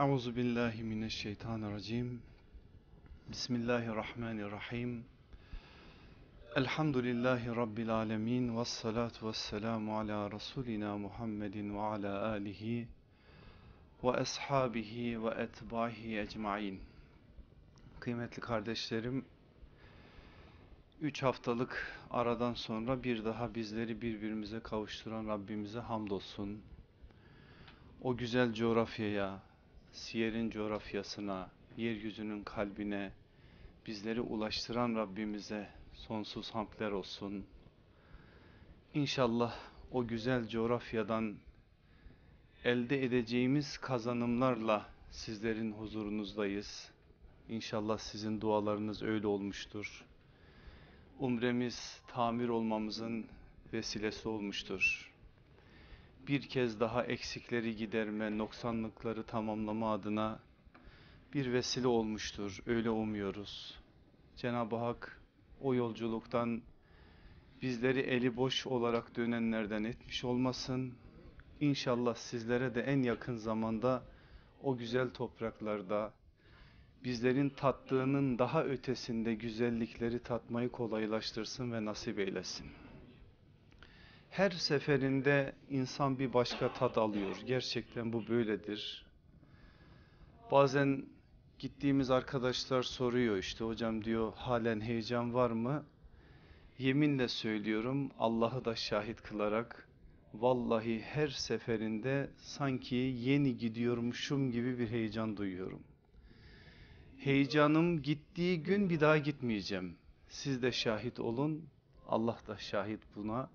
Euzu billahi mineşşeytanirracim. Bismillahirrahmanirrahim. Elhamdülillahi rabbil alamin ve salatu vesselamu ala rasulina Muhammedin ve ala alihi ve ashabihi ve etbahi ecmaîn. Kıymetli kardeşlerim, üç haftalık aradan sonra bir daha bizleri birbirimize kavuşturan Rabbimize hamdolsun. O güzel coğrafyaya, Siyer'in coğrafyasına, yeryüzünün kalbine bizleri ulaştıran Rabbimize sonsuz hamdler olsun. İnşallah o güzel coğrafyadan elde edeceğimiz kazanımlarla sizlerin huzurunuzdayız. İnşallah sizin dualarınız öyle olmuştur. Umremiz tamir olmamızın vesilesi olmuştur. Bir kez daha eksikleri giderme, noksanlıkları tamamlama adına bir vesile olmuştur. Öyle umuyoruz. Cenab-ı Hak o yolculuktan bizleri eli boş olarak dönenlerden etmiş olmasın. İnşallah sizlere de en yakın zamanda o güzel topraklarda bizlerin tattığının daha ötesinde güzellikleri tatmayı kolaylaştırsın ve nasip eylesin. Her seferinde insan bir başka tat alıyor. Gerçekten bu böyledir. Bazen gittiğimiz arkadaşlar soruyor işte hocam diyor halen heyecan var mı? Yeminle söylüyorum Allah'ı da şahit kılarak vallahi her seferinde sanki yeni gidiyormuşum gibi bir heyecan duyuyorum. Heyecanım gittiği gün bir daha gitmeyeceğim. Siz de şahit olun. Allah da şahit buna.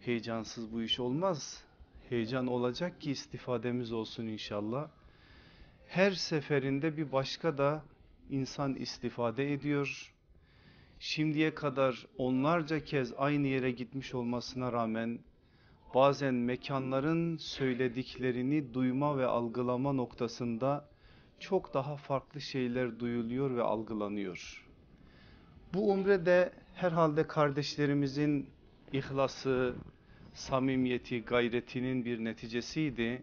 Heyecansız bu iş olmaz. Heyecan olacak ki istifademiz olsun inşallah. Her seferinde bir başka da insan istifade ediyor. Şimdiye kadar onlarca kez aynı yere gitmiş olmasına rağmen bazen mekanların söylediklerini duyma ve algılama noktasında çok daha farklı şeyler duyuluyor ve algılanıyor. Bu umrede herhalde kardeşlerimizin ihlası, samimiyeti, gayretinin bir neticesiydi.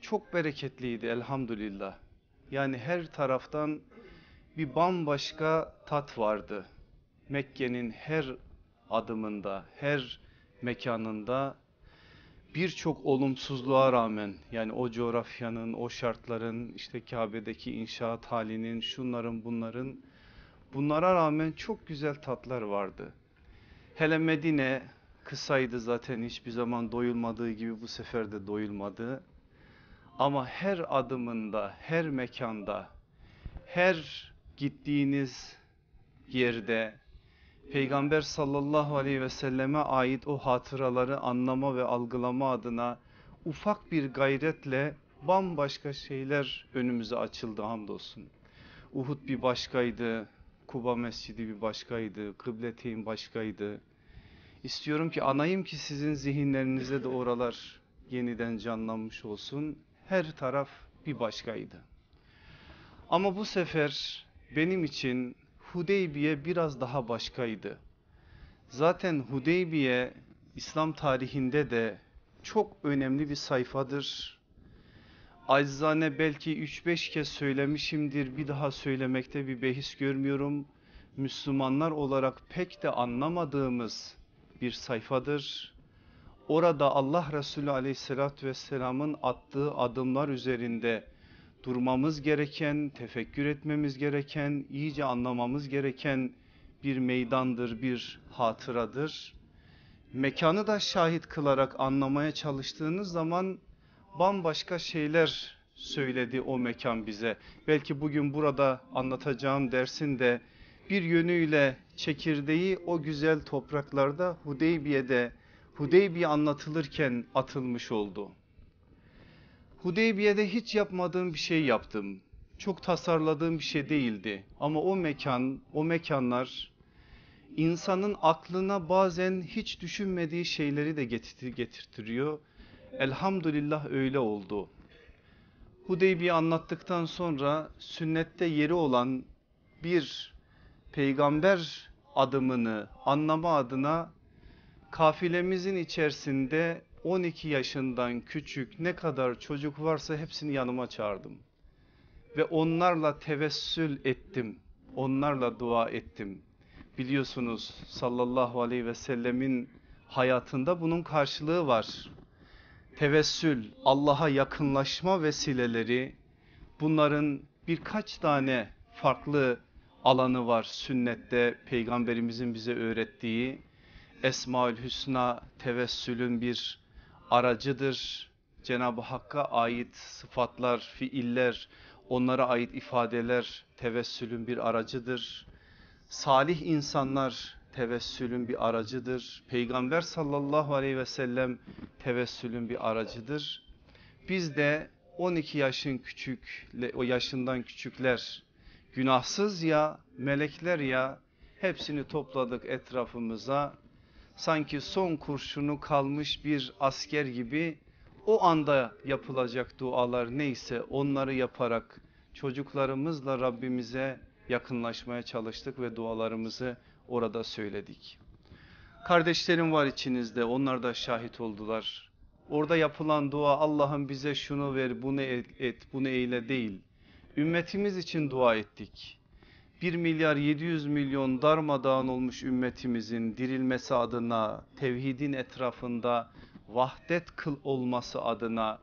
Çok bereketliydi elhamdülillah. Yani her taraftan bir bambaşka tat vardı. Mekke'nin her adımında, her mekanında birçok olumsuzluğa rağmen yani o coğrafyanın, o şartların, işte Kabe'deki inşaat halinin, şunların bunların bunlara rağmen çok güzel tatlar vardı. Hele Medine kısaydı zaten hiçbir zaman doyulmadığı gibi bu sefer de doyulmadı. Ama her adımında, her mekanda, her gittiğiniz yerde Peygamber sallallahu aleyhi ve selleme ait o hatıraları anlama ve algılama adına ufak bir gayretle bambaşka şeyler önümüze açıldı hamdolsun. Uhud bir başkaydı, Kuba Mescidi bir başkaydı, Kıbleteyn başkaydı. İstiyorum ki anayım ki sizin zihinlerinizde de oralar yeniden canlanmış olsun. Her taraf bir başkaydı. Ama bu sefer benim için Hudeybiye biraz daha başkaydı. Zaten Hudeybiye İslam tarihinde de çok önemli bir sayfadır. Acizane belki 3-5 kez söylemişimdir bir daha söylemekte bir behis görmüyorum. Müslümanlar olarak pek de anlamadığımız bir sayfadır. Orada Allah Resulü aleyhissalatü vesselamın attığı adımlar üzerinde durmamız gereken, tefekkür etmemiz gereken, iyice anlamamız gereken bir meydandır, bir hatıradır. Mekanı da şahit kılarak anlamaya çalıştığınız zaman bambaşka şeyler söyledi o mekan bize. Belki bugün burada anlatacağım dersin de bir yönüyle çekirdeği o güzel topraklarda Hudeybiye'de Hudeybiye anlatılırken atılmış oldu. Hudeybiye'de hiç yapmadığım bir şey yaptım. Çok tasarladığım bir şey değildi. Ama o mekan, o mekanlar insanın aklına bazen hiç düşünmediği şeyleri de getirtiriyor. Elhamdülillah öyle oldu. Hudeybiye anlattıktan sonra sünnette yeri olan bir peygamber adımını anlama adına kafilemizin içerisinde 12 yaşından küçük ne kadar çocuk varsa hepsini yanıma çağırdım. ve onlarla tevessül ettim. Onlarla dua ettim. Biliyorsunuz sallallahu aleyhi ve sellemin hayatında bunun karşılığı var. Tevessül, Allah'a yakınlaşma vesileleri bunların birkaç tane farklı alanı var sünnette peygamberimizin bize öğrettiği. Esmaül Hüsna tevessülün bir aracıdır. Cenab-ı Hakk'a ait sıfatlar, fiiller, onlara ait ifadeler tevessülün bir aracıdır. Salih insanlar tevessülün bir aracıdır. Peygamber sallallahu aleyhi ve sellem tevessülün bir aracıdır. Biz de 12 yaşın küçük, o yaşından küçükler, günahsız ya, melekler ya hepsini topladık etrafımıza. Sanki son kurşunu kalmış bir asker gibi o anda yapılacak dualar neyse onları yaparak çocuklarımızla Rabbimize yakınlaşmaya çalıştık ve dualarımızı orada söyledik. Kardeşlerim var içinizde onlar da şahit oldular. Orada yapılan dua Allah'ım bize şunu ver bunu et bunu eyle değil. Ümmetimiz için dua ettik. 1 milyar 700 milyon darmadağın olmuş ümmetimizin dirilmesi adına tevhidin etrafında vahdet kıl olması adına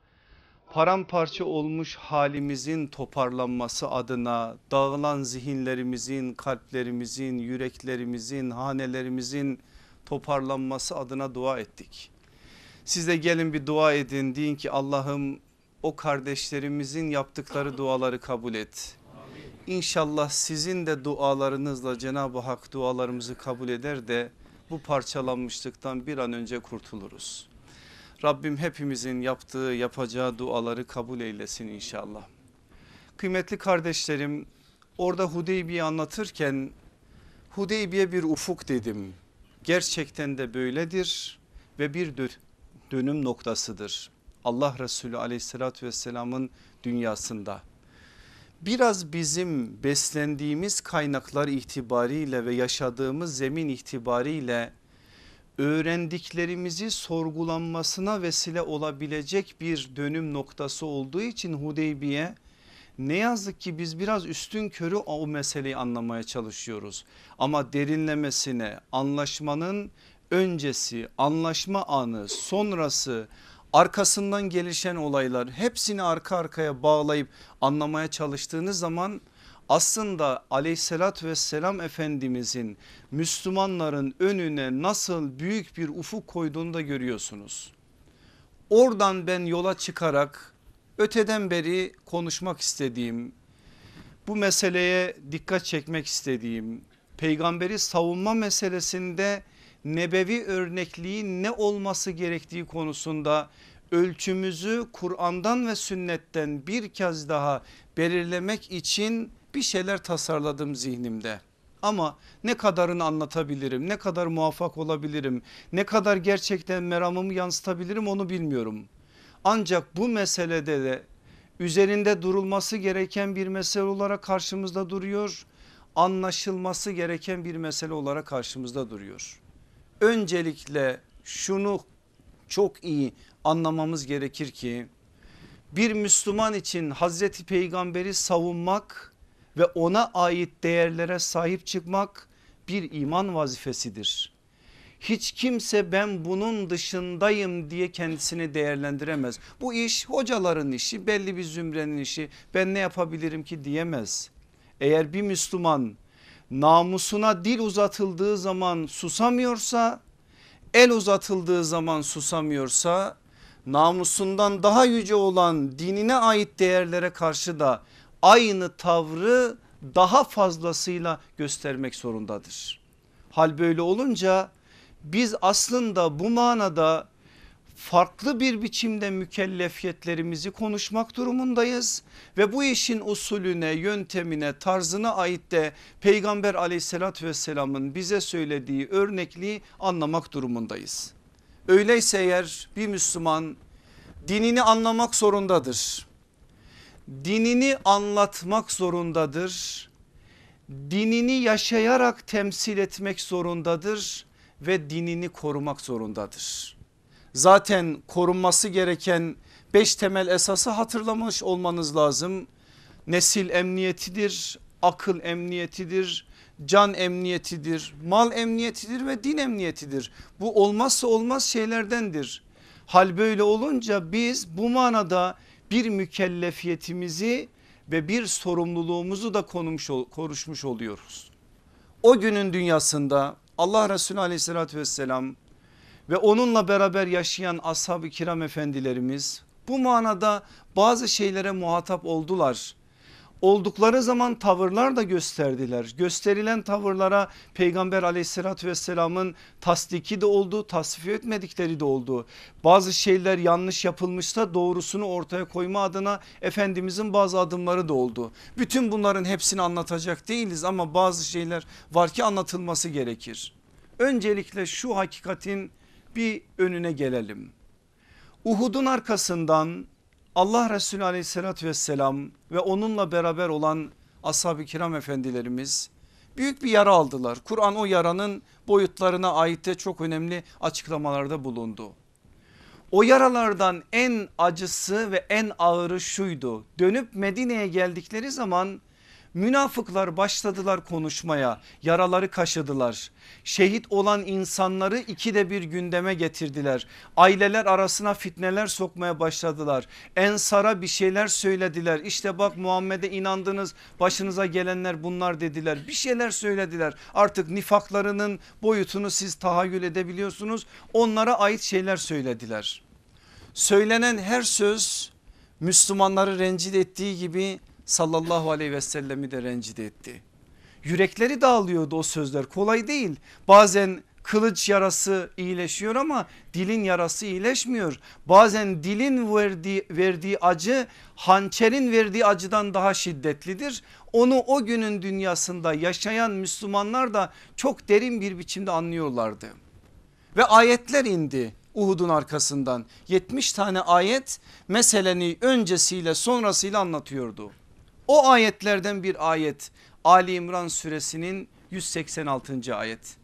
paramparça olmuş halimizin toparlanması adına dağılan zihinlerimizin, kalplerimizin, yüreklerimizin, hanelerimizin toparlanması adına dua ettik. Siz de gelin bir dua edin deyin ki Allah'ım o kardeşlerimizin yaptıkları duaları kabul et. İnşallah sizin de dualarınızla Cenab-ı Hak dualarımızı kabul eder de bu parçalanmışlıktan bir an önce kurtuluruz. Rabbim hepimizin yaptığı yapacağı duaları kabul eylesin inşallah. Kıymetli kardeşlerim orada Hudeybiye anlatırken Hudeybiye bir ufuk dedim. Gerçekten de böyledir ve bir dönüm noktasıdır. Allah Resulü aleyhissalatü vesselamın dünyasında. Biraz bizim beslendiğimiz kaynaklar itibariyle ve yaşadığımız zemin itibariyle öğrendiklerimizi sorgulanmasına vesile olabilecek bir dönüm noktası olduğu için Hudeybiye ne yazık ki biz biraz üstün körü o meseleyi anlamaya çalışıyoruz. Ama derinlemesine anlaşmanın öncesi, anlaşma anı, sonrası, arkasından gelişen olaylar hepsini arka arkaya bağlayıp anlamaya çalıştığınız zaman aslında aleyhissalatü vesselam efendimizin Müslümanların önüne nasıl büyük bir ufuk koyduğunu da görüyorsunuz. Oradan ben yola çıkarak öteden beri konuşmak istediğim bu meseleye dikkat çekmek istediğim peygamberi savunma meselesinde nebevi örnekliği ne olması gerektiği konusunda ölçümüzü Kur'an'dan ve sünnetten bir kez daha belirlemek için bir şeyler tasarladım zihnimde. Ama ne kadarını anlatabilirim, ne kadar muvaffak olabilirim, ne kadar gerçekten meramımı yansıtabilirim onu bilmiyorum. Ancak bu meselede de üzerinde durulması gereken bir mesele olarak karşımızda duruyor. Anlaşılması gereken bir mesele olarak karşımızda duruyor. Öncelikle şunu çok iyi anlamamız gerekir ki bir Müslüman için Hazreti Peygamberi savunmak ve ona ait değerlere sahip çıkmak bir iman vazifesidir. Hiç kimse ben bunun dışındayım diye kendisini değerlendiremez. Bu iş hocaların işi belli bir zümrenin işi ben ne yapabilirim ki diyemez. Eğer bir Müslüman namusuna dil uzatıldığı zaman susamıyorsa el uzatıldığı zaman susamıyorsa namusundan daha yüce olan dinine ait değerlere karşı da aynı tavrı daha fazlasıyla göstermek zorundadır. Hal böyle olunca biz aslında bu manada farklı bir biçimde mükellefiyetlerimizi konuşmak durumundayız ve bu işin usulüne, yöntemine, tarzına ait de Peygamber aleyhissalatü vesselamın bize söylediği örnekliği anlamak durumundayız. Öyleyse eğer bir Müslüman dinini anlamak zorundadır dinini anlatmak zorundadır. Dinini yaşayarak temsil etmek zorundadır ve dinini korumak zorundadır. Zaten korunması gereken beş temel esası hatırlamış olmanız lazım. Nesil emniyetidir, akıl emniyetidir, can emniyetidir, mal emniyetidir ve din emniyetidir. Bu olmazsa olmaz şeylerdendir. Hal böyle olunca biz bu manada bir mükellefiyetimizi ve bir sorumluluğumuzu da konumuş, konuşmuş oluyoruz. O günün dünyasında Allah Resulü aleyhissalatü vesselam ve onunla beraber yaşayan ashab-ı kiram efendilerimiz bu manada bazı şeylere muhatap oldular oldukları zaman tavırlar da gösterdiler. Gösterilen tavırlara peygamber aleyhissalatü vesselamın tasdiki de oldu tasfiye etmedikleri de oldu. Bazı şeyler yanlış yapılmışsa doğrusunu ortaya koyma adına Efendimizin bazı adımları da oldu. Bütün bunların hepsini anlatacak değiliz ama bazı şeyler var ki anlatılması gerekir. Öncelikle şu hakikatin bir önüne gelelim. Uhud'un arkasından Allah Resulü aleyhissalatü vesselam ve onunla beraber olan ashab-ı kiram efendilerimiz büyük bir yara aldılar. Kur'an o yaranın boyutlarına ait de çok önemli açıklamalarda bulundu. O yaralardan en acısı ve en ağırı şuydu. Dönüp Medine'ye geldikleri zaman Münafıklar başladılar konuşmaya yaraları kaşıdılar. Şehit olan insanları ikide bir gündeme getirdiler. Aileler arasına fitneler sokmaya başladılar. Ensara bir şeyler söylediler. İşte bak Muhammed'e inandınız başınıza gelenler bunlar dediler. Bir şeyler söylediler. Artık nifaklarının boyutunu siz tahayyül edebiliyorsunuz. Onlara ait şeyler söylediler. Söylenen her söz Müslümanları rencide ettiği gibi sallallahu aleyhi ve sellemi de rencide etti. Yürekleri dağılıyordu o sözler kolay değil. Bazen kılıç yarası iyileşiyor ama dilin yarası iyileşmiyor. Bazen dilin verdiği, verdiği acı hançerin verdiği acıdan daha şiddetlidir. Onu o günün dünyasında yaşayan Müslümanlar da çok derin bir biçimde anlıyorlardı. Ve ayetler indi Uhud'un arkasından 70 tane ayet meseleni öncesiyle sonrasıyla anlatıyordu. O ayetlerden bir ayet Ali İmran suresinin 186. ayet.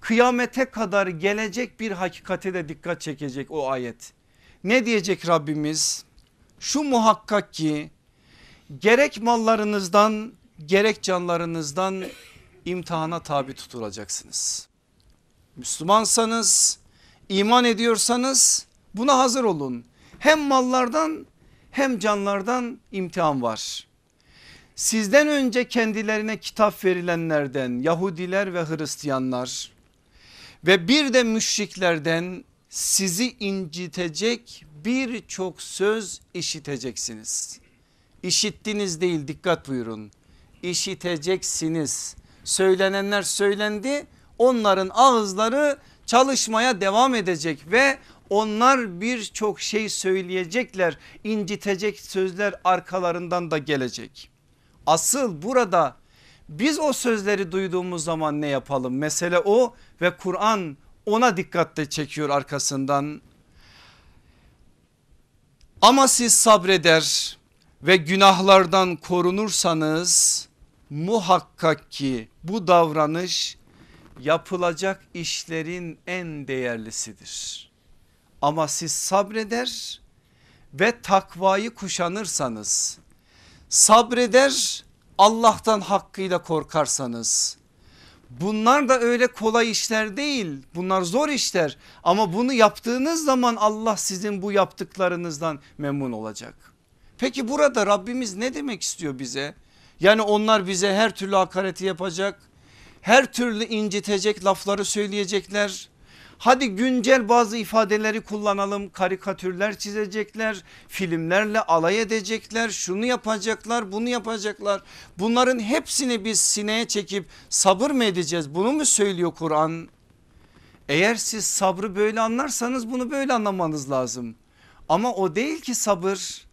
Kıyamete kadar gelecek bir hakikate de dikkat çekecek o ayet. Ne diyecek Rabbimiz? Şu muhakkak ki gerek mallarınızdan gerek canlarınızdan imtihana tabi tutulacaksınız. Müslümansanız iman ediyorsanız buna hazır olun. Hem mallardan hem canlardan imtihan var sizden önce kendilerine kitap verilenlerden Yahudiler ve Hristiyanlar ve bir de müşriklerden sizi incitecek birçok söz işiteceksiniz. İşittiniz değil dikkat buyurun. İşiteceksiniz. Söylenenler söylendi onların ağızları çalışmaya devam edecek ve onlar birçok şey söyleyecekler incitecek sözler arkalarından da gelecek. Asıl burada biz o sözleri duyduğumuz zaman ne yapalım? Mesele o ve Kur'an ona dikkatle çekiyor arkasından. Ama siz sabreder ve günahlardan korunursanız muhakkak ki bu davranış yapılacak işlerin en değerlisidir. Ama siz sabreder ve takvayı kuşanırsanız sabreder Allah'tan hakkıyla korkarsanız bunlar da öyle kolay işler değil bunlar zor işler ama bunu yaptığınız zaman Allah sizin bu yaptıklarınızdan memnun olacak. Peki burada Rabbimiz ne demek istiyor bize? Yani onlar bize her türlü hakareti yapacak her türlü incitecek lafları söyleyecekler Hadi güncel bazı ifadeleri kullanalım. Karikatürler çizecekler filmlerle alay edecekler şunu yapacaklar bunu yapacaklar. Bunların hepsini biz sineye çekip sabır mı edeceğiz? Bunu mu söylüyor Kur'an? Eğer siz sabrı böyle anlarsanız bunu böyle anlamanız lazım. Ama o değil ki sabır.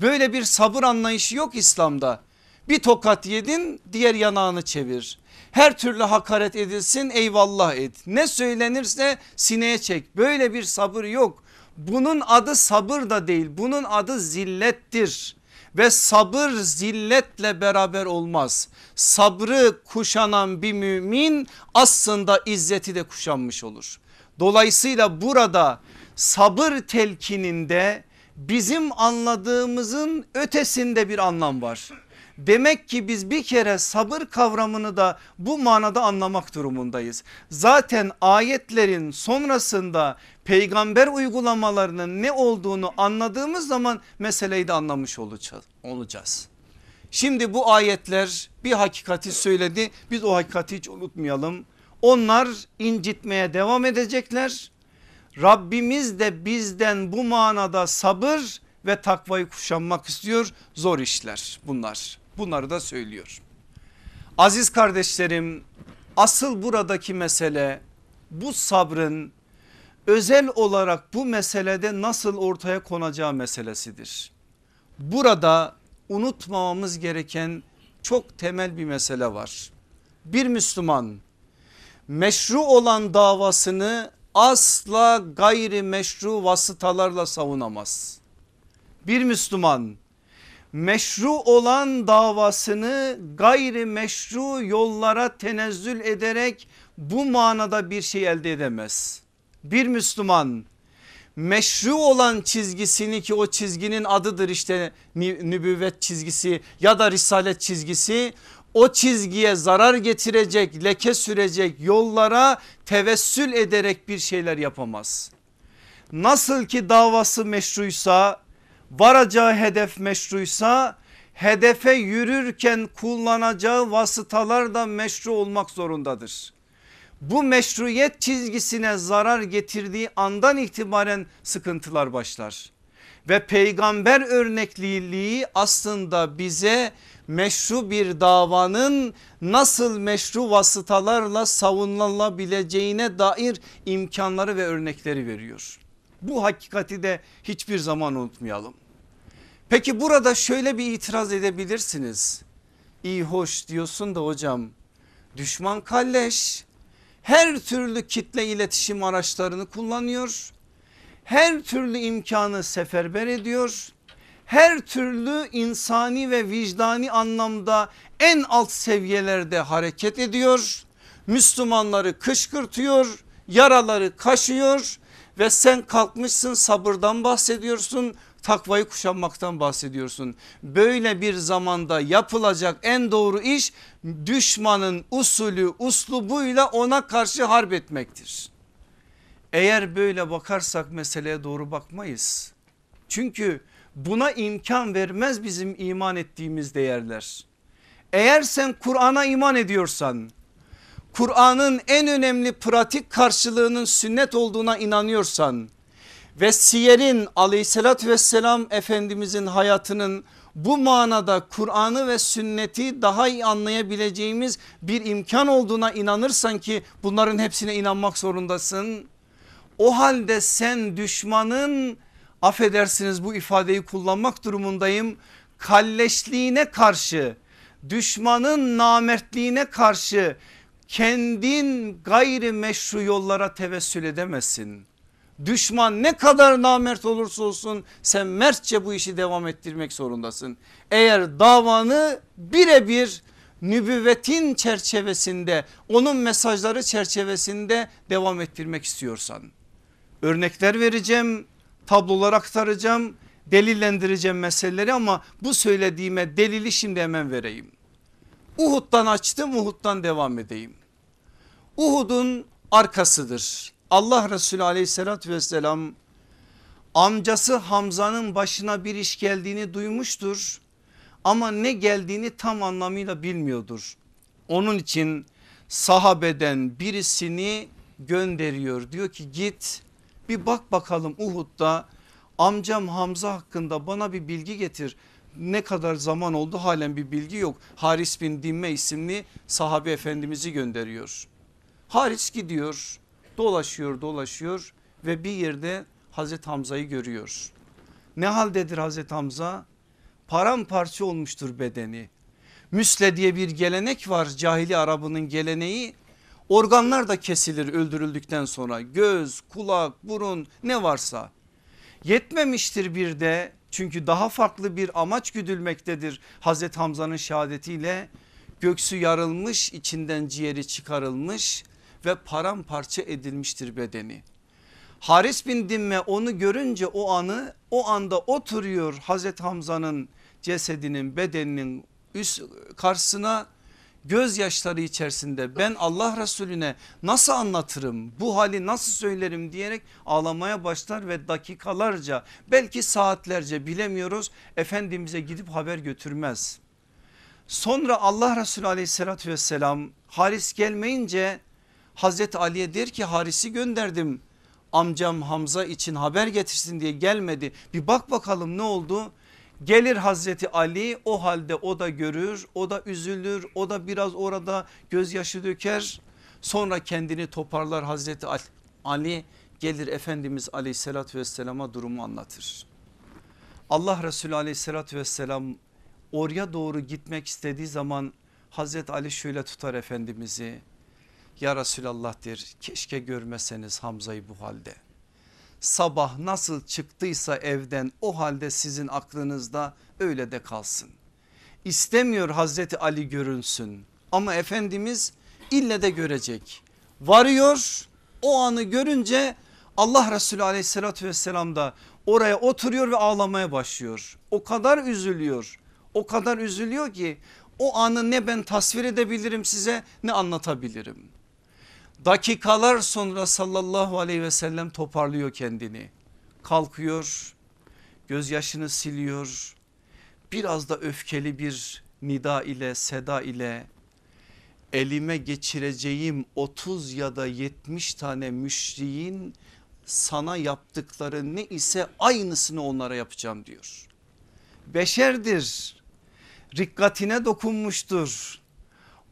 Böyle bir sabır anlayışı yok İslam'da. Bir tokat yedin diğer yanağını çevir her türlü hakaret edilsin eyvallah et. Ne söylenirse sineye çek. Böyle bir sabır yok. Bunun adı sabır da değil. Bunun adı zillettir. Ve sabır zilletle beraber olmaz. Sabrı kuşanan bir mümin aslında izzeti de kuşanmış olur. Dolayısıyla burada sabır telkininde bizim anladığımızın ötesinde bir anlam var. Demek ki biz bir kere sabır kavramını da bu manada anlamak durumundayız. Zaten ayetlerin sonrasında peygamber uygulamalarının ne olduğunu anladığımız zaman meseleyi de anlamış olacağız. Şimdi bu ayetler bir hakikati söyledi biz o hakikati hiç unutmayalım. Onlar incitmeye devam edecekler. Rabbimiz de bizden bu manada sabır ve takvayı kuşanmak istiyor. Zor işler bunlar. Bunları da söylüyor. Aziz kardeşlerim asıl buradaki mesele bu sabrın özel olarak bu meselede nasıl ortaya konacağı meselesidir. Burada unutmamamız gereken çok temel bir mesele var. Bir Müslüman meşru olan davasını asla gayri meşru vasıtalarla savunamaz. Bir Müslüman meşru olan davasını gayri meşru yollara tenezzül ederek bu manada bir şey elde edemez. Bir Müslüman meşru olan çizgisini ki o çizginin adıdır işte nübüvvet çizgisi ya da risalet çizgisi o çizgiye zarar getirecek leke sürecek yollara tevessül ederek bir şeyler yapamaz. Nasıl ki davası meşruysa varacağı hedef meşruysa hedefe yürürken kullanacağı vasıtalar da meşru olmak zorundadır. Bu meşruiyet çizgisine zarar getirdiği andan itibaren sıkıntılar başlar. Ve peygamber örnekliliği aslında bize meşru bir davanın nasıl meşru vasıtalarla savunulabileceğine dair imkanları ve örnekleri veriyor. Bu hakikati de hiçbir zaman unutmayalım. Peki burada şöyle bir itiraz edebilirsiniz. İyi hoş diyorsun da hocam düşman kalleş her türlü kitle iletişim araçlarını kullanıyor. Her türlü imkanı seferber ediyor. Her türlü insani ve vicdani anlamda en alt seviyelerde hareket ediyor. Müslümanları kışkırtıyor, yaraları kaşıyor ve sen kalkmışsın sabırdan bahsediyorsun takvayı kuşanmaktan bahsediyorsun. Böyle bir zamanda yapılacak en doğru iş düşmanın usulü uslubuyla ona karşı harp etmektir. Eğer böyle bakarsak meseleye doğru bakmayız. Çünkü buna imkan vermez bizim iman ettiğimiz değerler. Eğer sen Kur'an'a iman ediyorsan Kur'an'ın en önemli pratik karşılığının sünnet olduğuna inanıyorsan ve siyerin aleyhissalatü vesselam efendimizin hayatının bu manada Kur'an'ı ve sünneti daha iyi anlayabileceğimiz bir imkan olduğuna inanırsan ki bunların hepsine inanmak zorundasın. O halde sen düşmanın affedersiniz bu ifadeyi kullanmak durumundayım kalleşliğine karşı düşmanın namertliğine karşı kendin gayri meşru yollara tevessül edemezsin. Düşman ne kadar namert olursa olsun sen mertçe bu işi devam ettirmek zorundasın. Eğer davanı birebir nübüvvetin çerçevesinde onun mesajları çerçevesinde devam ettirmek istiyorsan. Örnekler vereceğim tablolar aktaracağım delillendireceğim meseleleri ama bu söylediğime delili şimdi hemen vereyim. Uhud'dan açtım Uhud'dan devam edeyim. Uhud'un arkasıdır. Allah Resulü aleyhissalatü vesselam amcası Hamza'nın başına bir iş geldiğini duymuştur. Ama ne geldiğini tam anlamıyla bilmiyordur. Onun için sahabeden birisini gönderiyor. Diyor ki git bir bak bakalım Uhud'da amcam Hamza hakkında bana bir bilgi getir. Ne kadar zaman oldu halen bir bilgi yok. Haris bin Dimme isimli sahabe efendimizi gönderiyor. Haris gidiyor dolaşıyor dolaşıyor ve bir yerde Hazreti Hamza'yı görüyor. Ne haldedir Hazreti Hamza? Paramparça olmuştur bedeni. Müsle diye bir gelenek var cahili Arabının geleneği. Organlar da kesilir öldürüldükten sonra göz, kulak, burun ne varsa. Yetmemiştir bir de çünkü daha farklı bir amaç güdülmektedir Hazreti Hamza'nın şehadetiyle. Göksü yarılmış içinden ciğeri çıkarılmış ve paramparça edilmiştir bedeni. Haris bin Dimme onu görünce o anı o anda oturuyor Hazreti Hamza'nın cesedinin bedeninin üst karşısına gözyaşları içerisinde ben Allah Resulüne nasıl anlatırım bu hali nasıl söylerim diyerek ağlamaya başlar ve dakikalarca belki saatlerce bilemiyoruz Efendimiz'e gidip haber götürmez. Sonra Allah Resulü aleyhissalatü vesselam Haris gelmeyince Hazreti Ali'ye der ki Haris'i gönderdim amcam Hamza için haber getirsin diye gelmedi bir bak bakalım ne oldu? Gelir Hazreti Ali o halde o da görür o da üzülür o da biraz orada gözyaşı döker. Sonra kendini toparlar Hazreti Ali gelir Efendimiz aleyhissalatü vesselama durumu anlatır. Allah Resulü aleyhissalatü vesselam oraya doğru gitmek istediği zaman Hazreti Ali şöyle tutar Efendimiz'i. Ya Resulallah der keşke görmeseniz Hamza'yı bu halde sabah nasıl çıktıysa evden o halde sizin aklınızda öyle de kalsın. İstemiyor Hazreti Ali görünsün ama Efendimiz ille de görecek. Varıyor o anı görünce Allah Resulü aleyhissalatü vesselam da oraya oturuyor ve ağlamaya başlıyor. O kadar üzülüyor o kadar üzülüyor ki o anı ne ben tasvir edebilirim size ne anlatabilirim. Dakikalar sonra sallallahu aleyhi ve sellem toparlıyor kendini. Kalkıyor gözyaşını siliyor biraz da öfkeli bir nida ile seda ile elime geçireceğim 30 ya da 70 tane müşriğin sana yaptıkları ne ise aynısını onlara yapacağım diyor. Beşerdir rikkatine dokunmuştur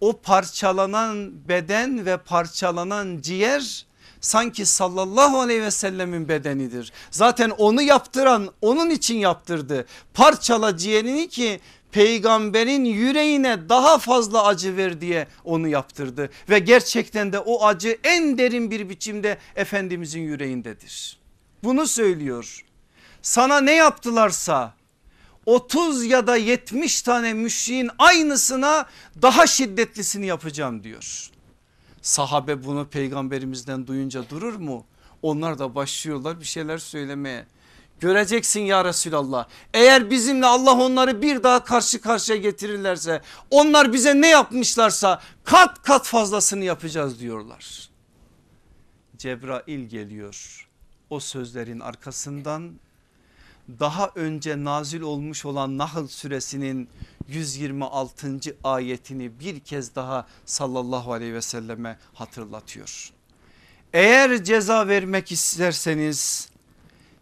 o parçalanan beden ve parçalanan ciğer sanki sallallahu aleyhi ve sellemin bedenidir. Zaten onu yaptıran onun için yaptırdı. Parçala ciğerini ki peygamberin yüreğine daha fazla acı ver diye onu yaptırdı. Ve gerçekten de o acı en derin bir biçimde Efendimizin yüreğindedir. Bunu söylüyor. Sana ne yaptılarsa 30 ya da 70 tane müşriğin aynısına daha şiddetlisini yapacağım diyor. Sahabe bunu peygamberimizden duyunca durur mu? Onlar da başlıyorlar bir şeyler söylemeye. Göreceksin ya Resulallah eğer bizimle Allah onları bir daha karşı karşıya getirirlerse onlar bize ne yapmışlarsa kat kat fazlasını yapacağız diyorlar. Cebrail geliyor o sözlerin arkasından daha önce nazil olmuş olan Nahl suresinin 126. ayetini bir kez daha sallallahu aleyhi ve selleme hatırlatıyor. Eğer ceza vermek isterseniz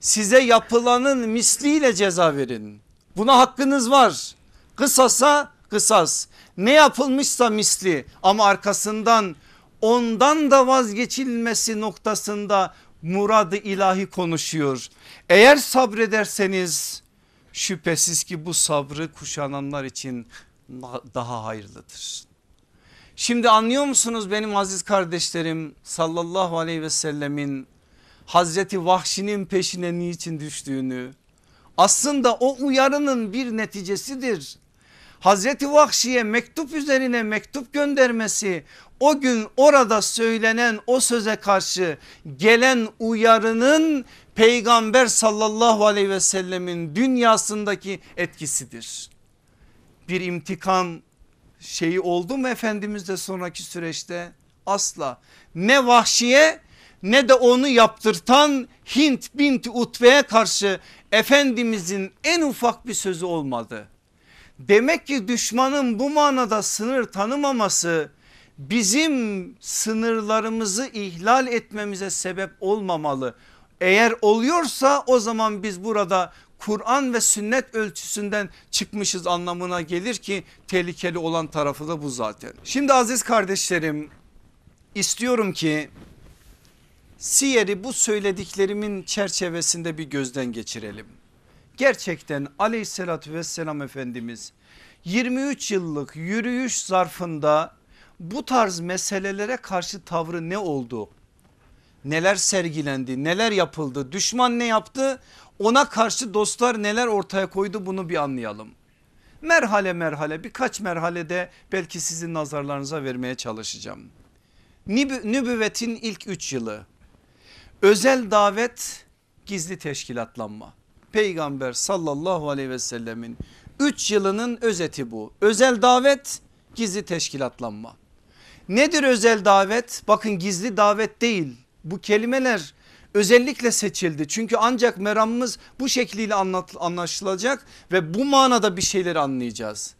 size yapılanın misliyle ceza verin. Buna hakkınız var. Kısasa kısas ne yapılmışsa misli ama arkasından ondan da vazgeçilmesi noktasında muradı ilahi konuşuyor. Eğer sabrederseniz şüphesiz ki bu sabrı kuşananlar için daha hayırlıdır. Şimdi anlıyor musunuz benim aziz kardeşlerim sallallahu aleyhi ve sellemin Hazreti Vahşi'nin peşine niçin düştüğünü aslında o uyarının bir neticesidir. Hazreti Vahşi'ye mektup üzerine mektup göndermesi o gün orada söylenen o söze karşı gelen uyarının peygamber sallallahu aleyhi ve sellemin dünyasındaki etkisidir. Bir imtikam şeyi oldu mu Efendimiz'de sonraki süreçte? Asla ne vahşiye ne de onu yaptırtan Hint binti Utbe'ye karşı Efendimizin en ufak bir sözü olmadı. Demek ki düşmanın bu manada sınır tanımaması bizim sınırlarımızı ihlal etmemize sebep olmamalı. Eğer oluyorsa o zaman biz burada Kur'an ve sünnet ölçüsünden çıkmışız anlamına gelir ki tehlikeli olan tarafı da bu zaten. Şimdi aziz kardeşlerim istiyorum ki Siyer'i bu söylediklerimin çerçevesinde bir gözden geçirelim. Gerçekten aleyhissalatü vesselam Efendimiz 23 yıllık yürüyüş zarfında bu tarz meselelere karşı tavrı ne oldu? Neler sergilendi neler yapıldı düşman ne yaptı ona karşı dostlar neler ortaya koydu bunu bir anlayalım. Merhale merhale birkaç merhalede belki sizin nazarlarınıza vermeye çalışacağım. Nübüvvetin ilk üç yılı Özel davet gizli teşkilatlanma. Peygamber sallallahu aleyhi ve sellemin 3 yılının özeti bu. Özel davet gizli teşkilatlanma. Nedir özel davet? Bakın gizli davet değil. Bu kelimeler özellikle seçildi. Çünkü ancak meramımız bu şekliyle anlaşılacak ve bu manada bir şeyleri anlayacağız.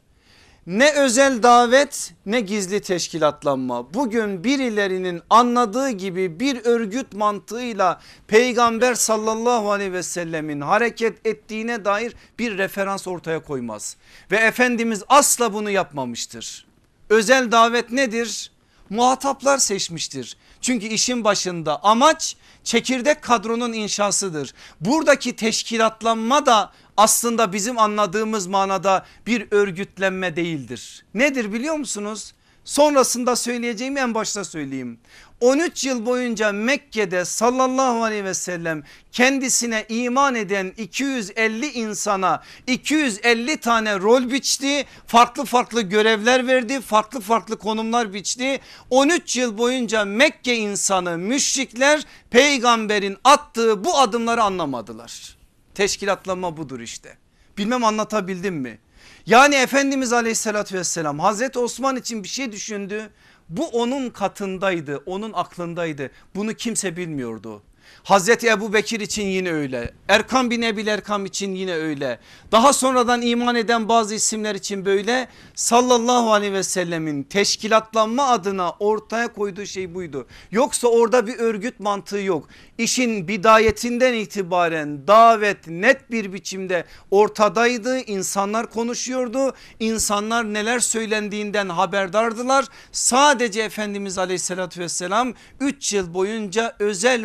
Ne özel davet ne gizli teşkilatlanma. Bugün birilerinin anladığı gibi bir örgüt mantığıyla peygamber sallallahu aleyhi ve sellemin hareket ettiğine dair bir referans ortaya koymaz. Ve Efendimiz asla bunu yapmamıştır. Özel davet nedir? Muhataplar seçmiştir. Çünkü işin başında amaç çekirdek kadronun inşasıdır. Buradaki teşkilatlanma da aslında bizim anladığımız manada bir örgütlenme değildir. Nedir biliyor musunuz? Sonrasında söyleyeceğimi en başta söyleyeyim. 13 yıl boyunca Mekke'de sallallahu aleyhi ve sellem kendisine iman eden 250 insana 250 tane rol biçti. Farklı farklı görevler verdi. Farklı farklı konumlar biçti. 13 yıl boyunca Mekke insanı müşrikler peygamberin attığı bu adımları anlamadılar. Teşkilatlanma budur işte. Bilmem anlatabildim mi? Yani Efendimiz aleyhissalatü vesselam Hazreti Osman için bir şey düşündü. Bu onun katındaydı onun aklındaydı bunu kimse bilmiyordu. Hazreti Ebu Bekir için yine öyle. Erkam bin Ebil Erkam için yine öyle. Daha sonradan iman eden bazı isimler için böyle. Sallallahu aleyhi ve sellemin teşkilatlanma adına ortaya koyduğu şey buydu. Yoksa orada bir örgüt mantığı yok. İşin bidayetinden itibaren davet net bir biçimde ortadaydı. İnsanlar konuşuyordu. İnsanlar neler söylendiğinden haberdardılar. Sadece Efendimiz aleyhissalatü vesselam 3 yıl boyunca özel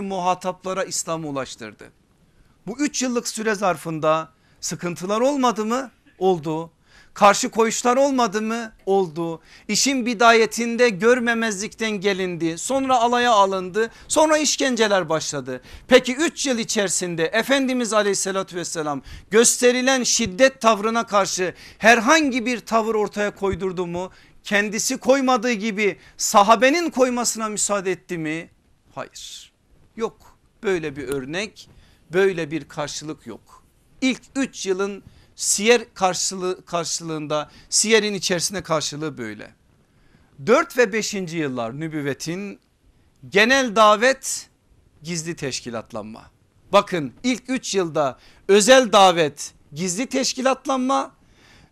muhataplara İslam'ı ulaştırdı. Bu 3 yıllık süre zarfında sıkıntılar olmadı mı? Oldu. Karşı koyuşlar olmadı mı? Oldu. İşin bidayetinde görmemezlikten gelindi. Sonra alaya alındı. Sonra işkenceler başladı. Peki 3 yıl içerisinde Efendimiz aleyhissalatü vesselam gösterilen şiddet tavrına karşı herhangi bir tavır ortaya koydurdu mu? Kendisi koymadığı gibi sahabenin koymasına müsaade etti mi? Hayır. Yok böyle bir örnek böyle bir karşılık yok. İlk 3 yılın siyer karşılığı, karşılığında siyerin içerisinde karşılığı böyle. 4 ve 5. yıllar nübüvvetin genel davet gizli teşkilatlanma. Bakın ilk 3 yılda özel davet gizli teşkilatlanma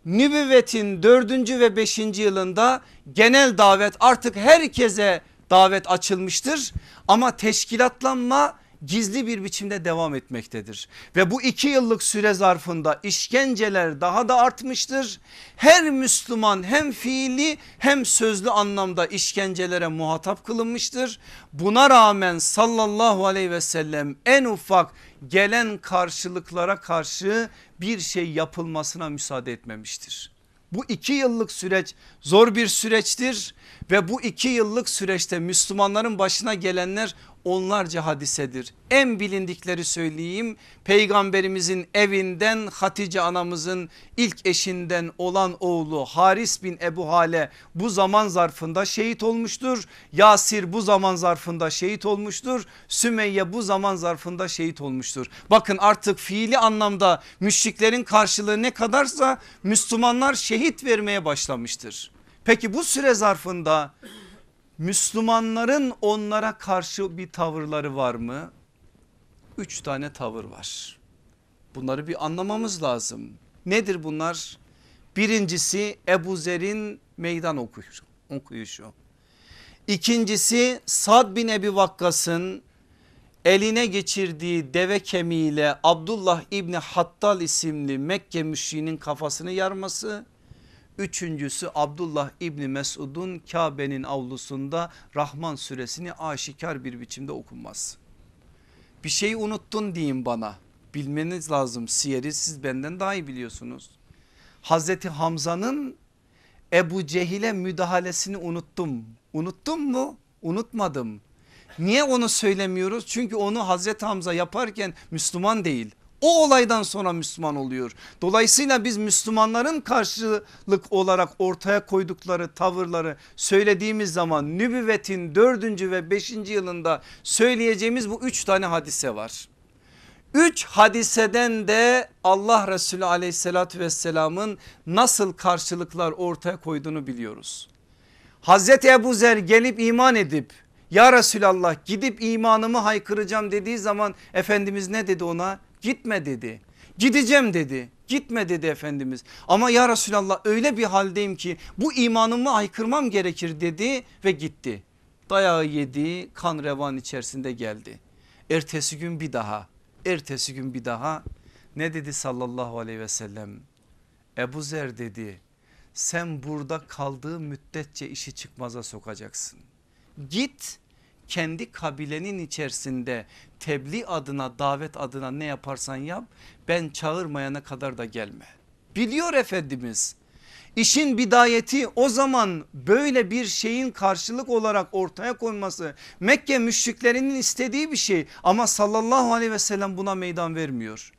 nübüvvetin 4. ve 5. yılında genel davet artık herkese davet açılmıştır ama teşkilatlanma gizli bir biçimde devam etmektedir. Ve bu iki yıllık süre zarfında işkenceler daha da artmıştır. Her Müslüman hem fiili hem sözlü anlamda işkencelere muhatap kılınmıştır. Buna rağmen sallallahu aleyhi ve sellem en ufak gelen karşılıklara karşı bir şey yapılmasına müsaade etmemiştir. Bu iki yıllık süreç zor bir süreçtir ve bu iki yıllık süreçte Müslümanların başına gelenler onlarca hadisedir. En bilindikleri söyleyeyim peygamberimizin evinden Hatice anamızın ilk eşinden olan oğlu Haris bin Ebu Hale bu zaman zarfında şehit olmuştur. Yasir bu zaman zarfında şehit olmuştur. Sümeyye bu zaman zarfında şehit olmuştur. Bakın artık fiili anlamda müşriklerin karşılığı ne kadarsa Müslümanlar şehit vermeye başlamıştır. Peki bu süre zarfında Müslümanların onlara karşı bir tavırları var mı? Üç tane tavır var. Bunları bir anlamamız lazım. Nedir bunlar? Birincisi Ebu Zer'in meydan okuyuşu. İkincisi Sad bin Ebi Vakkas'ın eline geçirdiği deve kemiğiyle Abdullah İbni Hattal isimli Mekke müşriğinin kafasını yarması. Üçüncüsü Abdullah İbni Mesud'un Kabe'nin avlusunda Rahman suresini aşikar bir biçimde okunmaz. Bir şey unuttun diyeyim bana. Bilmeniz lazım siyeri siz benden daha iyi biliyorsunuz. Hazreti Hamza'nın Ebu Cehil'e müdahalesini unuttum. Unuttum mu? Unutmadım. Niye onu söylemiyoruz? Çünkü onu Hazreti Hamza yaparken Müslüman değil. O olaydan sonra Müslüman oluyor. Dolayısıyla biz Müslümanların karşılık olarak ortaya koydukları tavırları söylediğimiz zaman nübüvvetin dördüncü ve beşinci yılında söyleyeceğimiz bu üç tane hadise var. Üç hadiseden de Allah Resulü aleyhissalatü vesselamın nasıl karşılıklar ortaya koyduğunu biliyoruz. Hazreti Ebu Zer gelip iman edip ya Resulallah gidip imanımı haykıracağım dediği zaman Efendimiz ne dedi ona? Gitme dedi. Gideceğim dedi. Gitme dedi Efendimiz. Ama ya Resulallah öyle bir haldeyim ki bu imanımı haykırmam gerekir dedi ve gitti. Dayağı yedi kan revan içerisinde geldi. Ertesi gün bir daha ertesi gün bir daha ne dedi sallallahu aleyhi ve sellem? Ebu Zer dedi sen burada kaldığı müddetçe işi çıkmaza sokacaksın. Git kendi kabilenin içerisinde tebliğ adına davet adına ne yaparsan yap ben çağırmayana kadar da gelme. Biliyor Efendimiz İşin bidayeti o zaman böyle bir şeyin karşılık olarak ortaya konması Mekke müşriklerinin istediği bir şey ama sallallahu aleyhi ve sellem buna meydan vermiyor.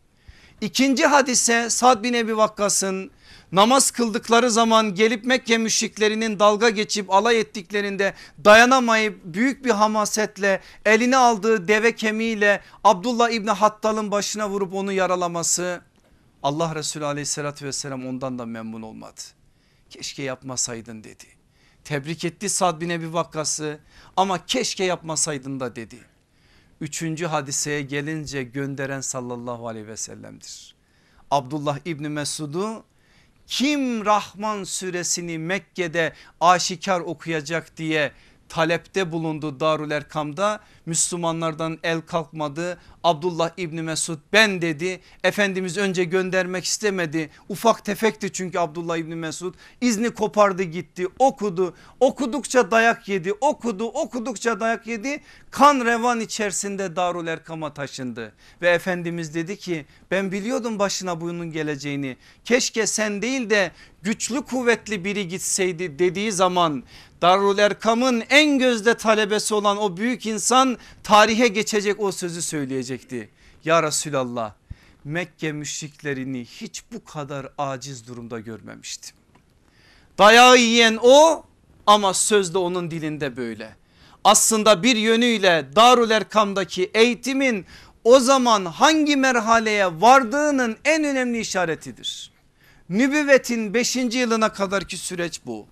İkinci hadise Sad bin Ebi Vakkas'ın namaz kıldıkları zaman gelip Mekke müşriklerinin dalga geçip alay ettiklerinde dayanamayıp büyük bir hamasetle eline aldığı deve kemiğiyle Abdullah İbni Hattal'ın başına vurup onu yaralaması Allah Resulü aleyhissalatü vesselam ondan da memnun olmadı. Keşke yapmasaydın dedi. Tebrik etti Sad bin Ebi Vakkas'ı ama keşke yapmasaydın da dedi. Üçüncü hadiseye gelince gönderen sallallahu aleyhi ve sellem'dir. Abdullah İbni Mesud'u kim Rahman suresini Mekke'de aşikar okuyacak diye talepte bulundu Darül Erkam'da Müslümanlardan el kalkmadı. Abdullah İbni Mesud ben dedi. Efendimiz önce göndermek istemedi. Ufak tefekti çünkü Abdullah İbni Mesud. İzni kopardı gitti okudu. Okudukça dayak yedi okudu okudukça dayak yedi. Kan revan içerisinde Darül Erkam'a taşındı. Ve Efendimiz dedi ki ben biliyordum başına bunun geleceğini. Keşke sen değil de güçlü kuvvetli biri gitseydi dediği zaman Darül Erkam'ın en gözde talebesi olan o büyük insan tarihe geçecek o sözü söyleyecekti. Ya Resulallah Mekke müşriklerini hiç bu kadar aciz durumda görmemiştim. Dayağı yiyen o ama söz de onun dilinde böyle. Aslında bir yönüyle Darül Erkam'daki eğitimin o zaman hangi merhaleye vardığının en önemli işaretidir. Nübüvvetin 5. yılına kadarki süreç bu.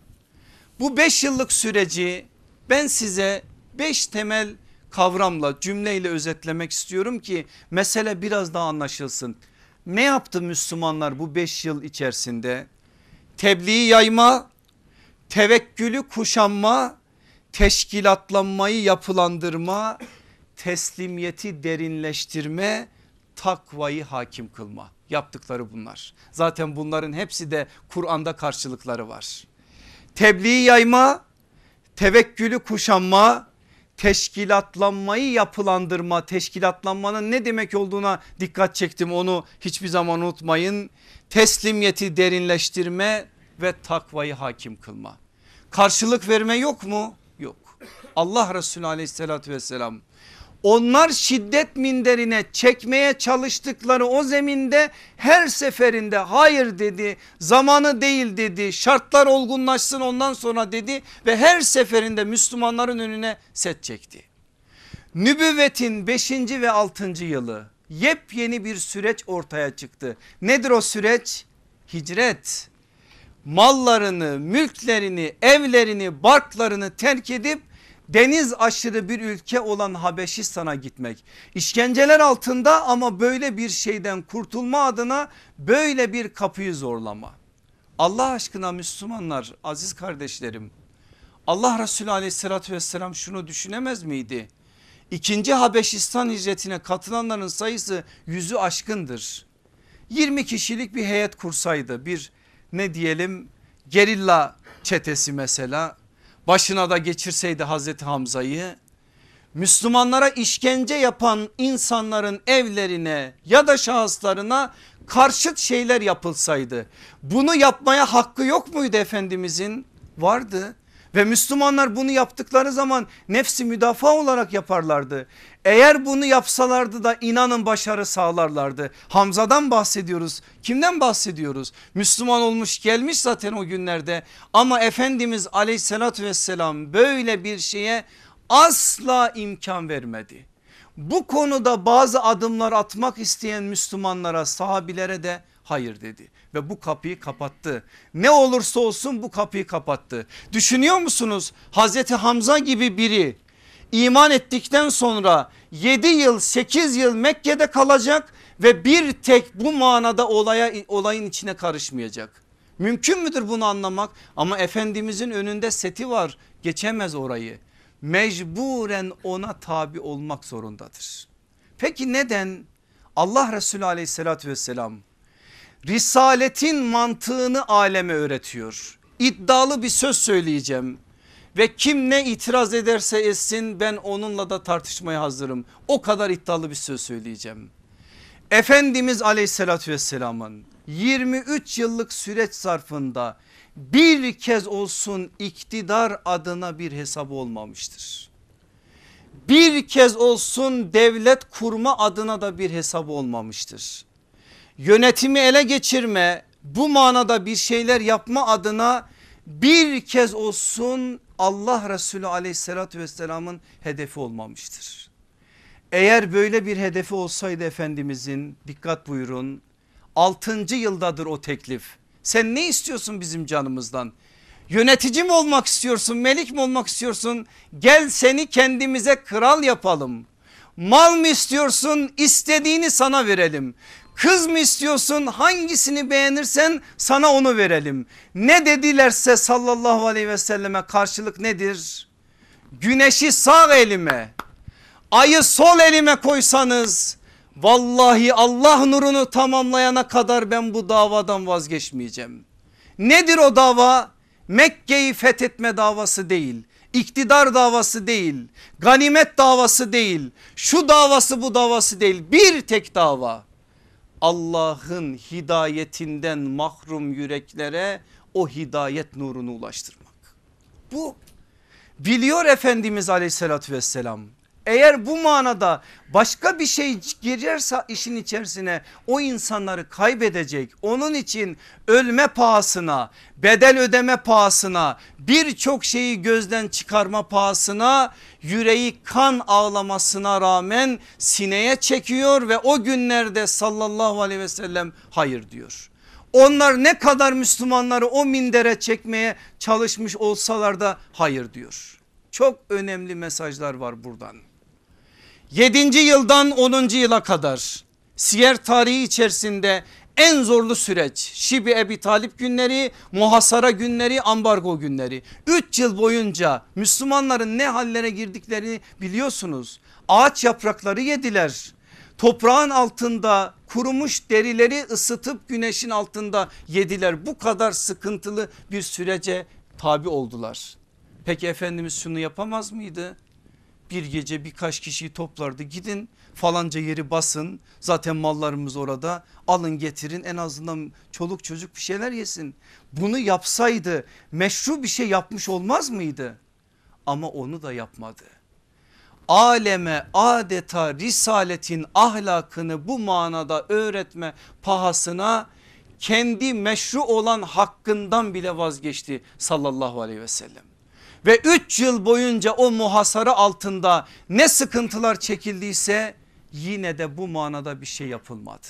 Bu 5 yıllık süreci ben size 5 temel kavramla cümleyle özetlemek istiyorum ki mesele biraz daha anlaşılsın. Ne yaptı Müslümanlar bu 5 yıl içerisinde? Tebliği yayma, tevekkülü kuşanma, teşkilatlanmayı yapılandırma, teslimiyeti derinleştirme, takvayı hakim kılma yaptıkları bunlar. Zaten bunların hepsi de Kur'an'da karşılıkları var. Tebliği yayma, tevekkülü kuşanma, teşkilatlanmayı yapılandırma, teşkilatlanmanın ne demek olduğuna dikkat çektim onu hiçbir zaman unutmayın. Teslimiyeti derinleştirme ve takvayı hakim kılma. Karşılık verme yok mu? Yok. Allah Resulü aleyhissalatü vesselam onlar şiddet minderine çekmeye çalıştıkları o zeminde her seferinde hayır dedi zamanı değil dedi şartlar olgunlaşsın ondan sonra dedi ve her seferinde Müslümanların önüne set çekti. Nübüvvetin 5. ve 6. yılı yepyeni bir süreç ortaya çıktı. Nedir o süreç? Hicret. Mallarını, mülklerini, evlerini, barklarını terk edip deniz aşırı bir ülke olan Habeşistan'a gitmek. İşkenceler altında ama böyle bir şeyden kurtulma adına böyle bir kapıyı zorlama. Allah aşkına Müslümanlar aziz kardeşlerim Allah Resulü aleyhissalatü vesselam şunu düşünemez miydi? İkinci Habeşistan hicretine katılanların sayısı yüzü aşkındır. 20 kişilik bir heyet kursaydı bir ne diyelim gerilla çetesi mesela başına da geçirseydi Hazreti Hamza'yı Müslümanlara işkence yapan insanların evlerine ya da şahıslarına karşıt şeyler yapılsaydı bunu yapmaya hakkı yok muydu Efendimizin? Vardı Ve Müslümanlar bunu yaptıkları zaman nefsi müdafaa olarak yaparlardı. Eğer bunu yapsalardı da inanın başarı sağlarlardı. Hamza'dan bahsediyoruz. Kimden bahsediyoruz? Müslüman olmuş gelmiş zaten o günlerde. Ama Efendimiz aleyhissalatü vesselam böyle bir şeye asla imkan vermedi. Bu konuda bazı adımlar atmak isteyen Müslümanlara sahabilere de hayır dedi ve bu kapıyı kapattı. Ne olursa olsun bu kapıyı kapattı. Düşünüyor musunuz Hazreti Hamza gibi biri iman ettikten sonra 7 yıl 8 yıl Mekke'de kalacak ve bir tek bu manada olaya olayın içine karışmayacak. Mümkün müdür bunu anlamak? Ama Efendimizin önünde seti var geçemez orayı. Mecburen ona tabi olmak zorundadır. Peki neden? Allah Resulü aleyhissalatü vesselam Risaletin mantığını aleme öğretiyor. İddialı bir söz söyleyeceğim ve kim ne itiraz ederse etsin ben onunla da tartışmaya hazırım. O kadar iddialı bir söz söyleyeceğim. Efendimiz aleyhissalatü vesselamın 23 yıllık süreç zarfında bir kez olsun iktidar adına bir hesabı olmamıştır. Bir kez olsun devlet kurma adına da bir hesabı olmamıştır. Yönetimi ele geçirme bu manada bir şeyler yapma adına bir kez olsun Allah Resulü aleyhissalatü vesselamın hedefi olmamıştır. Eğer böyle bir hedefi olsaydı Efendimizin dikkat buyurun 6. yıldadır o teklif. Sen ne istiyorsun bizim canımızdan? Yönetici mi olmak istiyorsun melik mi olmak istiyorsun? Gel seni kendimize kral yapalım. Mal mı istiyorsun istediğini sana verelim. Kız mı istiyorsun hangisini beğenirsen sana onu verelim. Ne dedilerse sallallahu aleyhi ve selleme karşılık nedir? Güneşi sağ elime ayı sol elime koysanız vallahi Allah nurunu tamamlayana kadar ben bu davadan vazgeçmeyeceğim. Nedir o dava? Mekke'yi fethetme davası değil iktidar davası değil ganimet davası değil şu davası bu davası değil bir tek dava Allah'ın hidayetinden mahrum yüreklere o hidayet nurunu ulaştırmak. Bu biliyor Efendimiz aleyhissalatü vesselam. Eğer bu manada başka bir şey girerse işin içerisine o insanları kaybedecek. Onun için ölme pahasına, bedel ödeme pahasına, birçok şeyi gözden çıkarma pahasına, yüreği kan ağlamasına rağmen sineye çekiyor ve o günlerde sallallahu aleyhi ve sellem hayır diyor. Onlar ne kadar Müslümanları o mindere çekmeye çalışmış olsalar da hayır diyor. Çok önemli mesajlar var buradan. 7. yıldan 10. yıla kadar siyer tarihi içerisinde en zorlu süreç Şibi Ebi Talip günleri, muhasara günleri, ambargo günleri. 3 yıl boyunca Müslümanların ne hallere girdiklerini biliyorsunuz. Ağaç yaprakları yediler. Toprağın altında kurumuş derileri ısıtıp güneşin altında yediler. Bu kadar sıkıntılı bir sürece tabi oldular. Peki Efendimiz şunu yapamaz mıydı? Bir gece birkaç kişiyi toplardı gidin falanca yeri basın zaten mallarımız orada alın getirin en azından çoluk çocuk bir şeyler yesin. Bunu yapsaydı meşru bir şey yapmış olmaz mıydı? Ama onu da yapmadı. Aleme adeta risaletin ahlakını bu manada öğretme pahasına kendi meşru olan hakkından bile vazgeçti sallallahu aleyhi ve sellem ve 3 yıl boyunca o muhasara altında ne sıkıntılar çekildiyse yine de bu manada bir şey yapılmadı.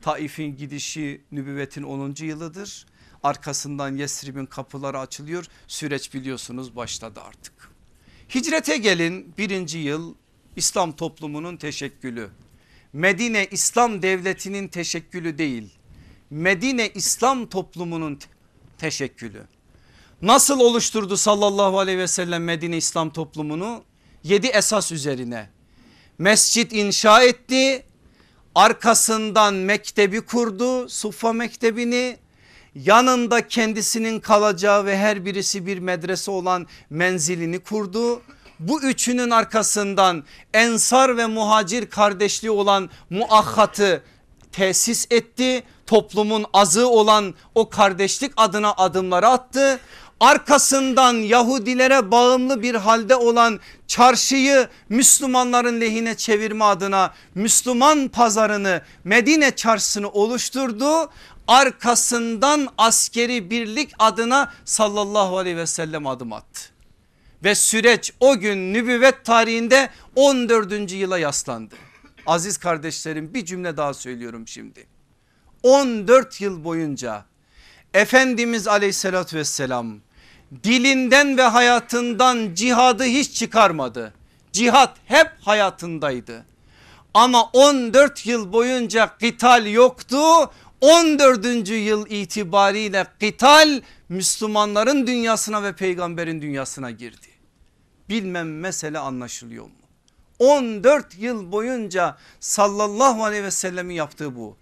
Taif'in gidişi nübüvvetin 10. yılıdır. Arkasından Yesrib'in kapıları açılıyor. Süreç biliyorsunuz başladı artık. Hicrete gelin birinci yıl İslam toplumunun teşekkülü. Medine İslam devletinin teşekkülü değil. Medine İslam toplumunun teşekkülü. Nasıl oluşturdu sallallahu aleyhi ve sellem Medine İslam toplumunu? Yedi esas üzerine. Mescit inşa etti. Arkasından mektebi kurdu. Suffa mektebini. Yanında kendisinin kalacağı ve her birisi bir medrese olan menzilini kurdu. Bu üçünün arkasından ensar ve muhacir kardeşliği olan muahhatı tesis etti. Toplumun azı olan o kardeşlik adına adımları attı arkasından Yahudilere bağımlı bir halde olan çarşıyı Müslümanların lehine çevirme adına Müslüman pazarını Medine çarşısını oluşturdu. Arkasından askeri birlik adına sallallahu aleyhi ve sellem adım attı. Ve süreç o gün nübüvvet tarihinde 14. yıla yaslandı. Aziz kardeşlerim bir cümle daha söylüyorum şimdi. 14 yıl boyunca Efendimiz aleyhissalatü vesselam dilinden ve hayatından cihadı hiç çıkarmadı. Cihat hep hayatındaydı. Ama 14 yıl boyunca kıtal yoktu. 14. yıl itibariyle kıtal Müslümanların dünyasına ve peygamberin dünyasına girdi. Bilmem mesele anlaşılıyor mu? 14 yıl boyunca sallallahu aleyhi ve sellemin yaptığı bu.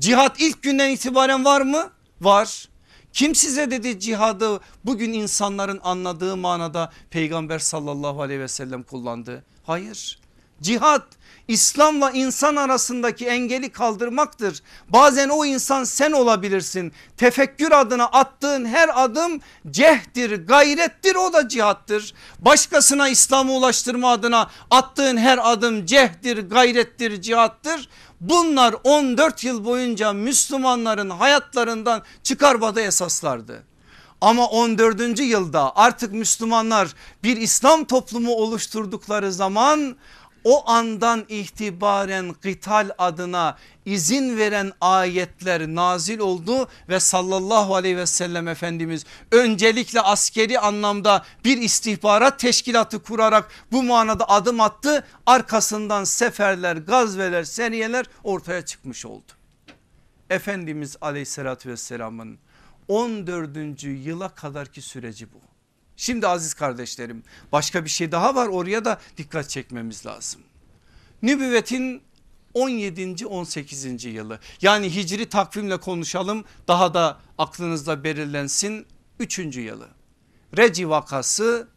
Cihat ilk günden itibaren var mı? Var. Kim size dedi cihadı bugün insanların anladığı manada peygamber sallallahu aleyhi ve sellem kullandı? Hayır. Cihat İslam'la insan arasındaki engeli kaldırmaktır. Bazen o insan sen olabilirsin. Tefekkür adına attığın her adım cehdir, gayrettir o da cihattır. Başkasına İslam'ı ulaştırma adına attığın her adım cehdir, gayrettir, cihattır. Bunlar 14 yıl boyunca Müslümanların hayatlarından çıkarmadığı esaslardı. Ama 14. yılda artık Müslümanlar bir İslam toplumu oluşturdukları zaman o andan itibaren kıtal adına izin veren ayetler nazil oldu ve sallallahu aleyhi ve sellem Efendimiz öncelikle askeri anlamda bir istihbarat teşkilatı kurarak bu manada adım attı. Arkasından seferler, gazveler, seriyeler ortaya çıkmış oldu. Efendimiz aleyhissalatü vesselamın 14. yıla kadarki süreci bu. Şimdi aziz kardeşlerim başka bir şey daha var oraya da dikkat çekmemiz lazım. Nübüvvetin 17. 18. yılı yani hicri takvimle konuşalım daha da aklınızda belirlensin 3. yılı. Reci vakası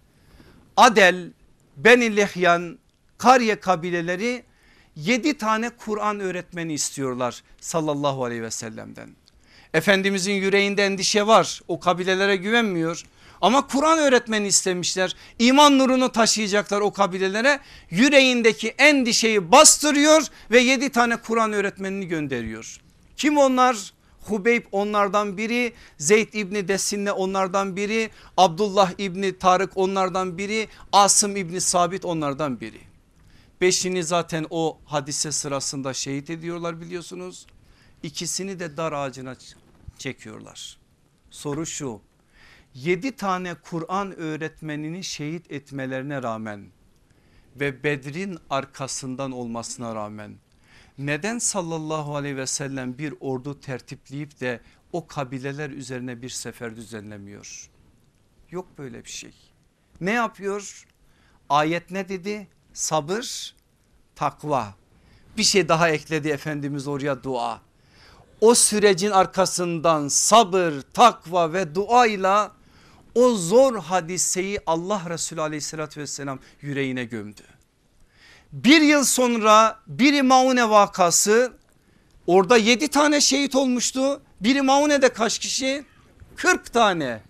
Adel, Beni Lehyan, Kariye kabileleri 7 tane Kur'an öğretmeni istiyorlar sallallahu aleyhi ve sellem'den. Efendimizin yüreğinde endişe var o kabilelere güvenmiyor ama Kur'an öğretmeni istemişler. İman nurunu taşıyacaklar o kabilelere. Yüreğindeki endişeyi bastırıyor ve yedi tane Kur'an öğretmenini gönderiyor. Kim onlar? Hubeyb onlardan biri, Zeyd İbni Desinne onlardan biri, Abdullah İbni Tarık onlardan biri, Asım İbni Sabit onlardan biri. Beşini zaten o hadise sırasında şehit ediyorlar biliyorsunuz. İkisini de dar ağacına çekiyorlar. Soru şu 7 tane Kur'an öğretmenini şehit etmelerine rağmen ve Bedrin arkasından olmasına rağmen neden sallallahu aleyhi ve sellem bir ordu tertipleyip de o kabileler üzerine bir sefer düzenlemiyor? Yok böyle bir şey. Ne yapıyor? Ayet ne dedi? Sabır, takva. Bir şey daha ekledi Efendimiz oraya dua. O sürecin arkasından sabır, takva ve duayla o zor hadiseyi Allah Resulü aleyhissalatü vesselam yüreğine gömdü. Bir yıl sonra biri Maune vakası orada yedi tane şehit olmuştu. Biri Maune'de kaç kişi? 40 tane.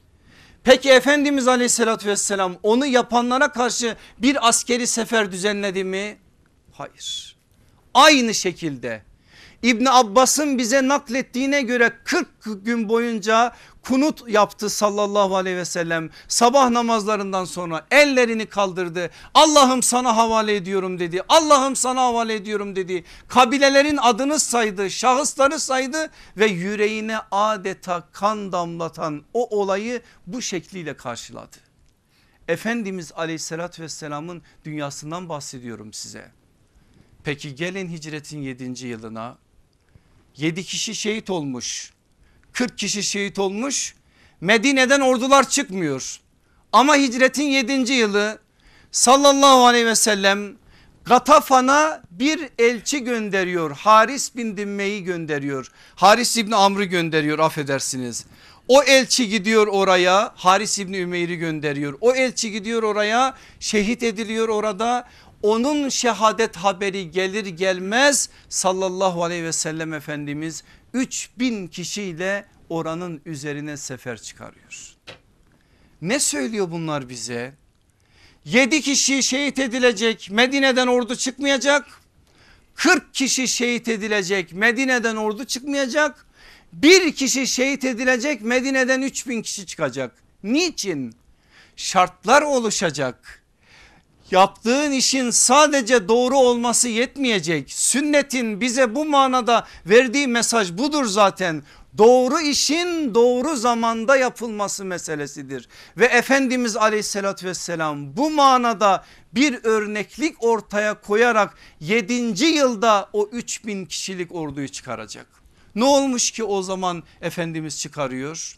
Peki Efendimiz aleyhissalatü vesselam onu yapanlara karşı bir askeri sefer düzenledi mi? Hayır. Aynı şekilde İbni Abbas'ın bize naklettiğine göre 40 gün boyunca kunut yaptı sallallahu aleyhi ve sellem. Sabah namazlarından sonra ellerini kaldırdı. Allah'ım sana havale ediyorum dedi. Allah'ım sana havale ediyorum dedi. Kabilelerin adını saydı, şahısları saydı ve yüreğine adeta kan damlatan o olayı bu şekliyle karşıladı. Efendimiz aleyhissalatü vesselamın dünyasından bahsediyorum size. Peki gelin hicretin 7. yılına 7 kişi şehit olmuş. 40 kişi şehit olmuş. Medine'den ordular çıkmıyor. Ama hicretin 7. yılı sallallahu aleyhi ve sellem Gatafan'a bir elçi gönderiyor. Haris bin Dimme'yi gönderiyor. Haris İbni Amr'ı gönderiyor affedersiniz. O elçi gidiyor oraya Haris İbni Ümeyr'i gönderiyor. O elçi gidiyor oraya şehit ediliyor orada onun şehadet haberi gelir gelmez sallallahu aleyhi ve sellem Efendimiz 3000 kişiyle oranın üzerine sefer çıkarıyor. Ne söylüyor bunlar bize? 7 kişi şehit edilecek Medine'den ordu çıkmayacak. 40 kişi şehit edilecek Medine'den ordu çıkmayacak. Bir kişi şehit edilecek Medine'den 3000 kişi çıkacak. Niçin? Şartlar oluşacak. Yaptığın işin sadece doğru olması yetmeyecek. Sünnetin bize bu manada verdiği mesaj budur zaten. Doğru işin doğru zamanda yapılması meselesidir. Ve Efendimiz aleyhissalatü vesselam bu manada bir örneklik ortaya koyarak 7. yılda o 3000 kişilik orduyu çıkaracak. Ne olmuş ki o zaman Efendimiz çıkarıyor?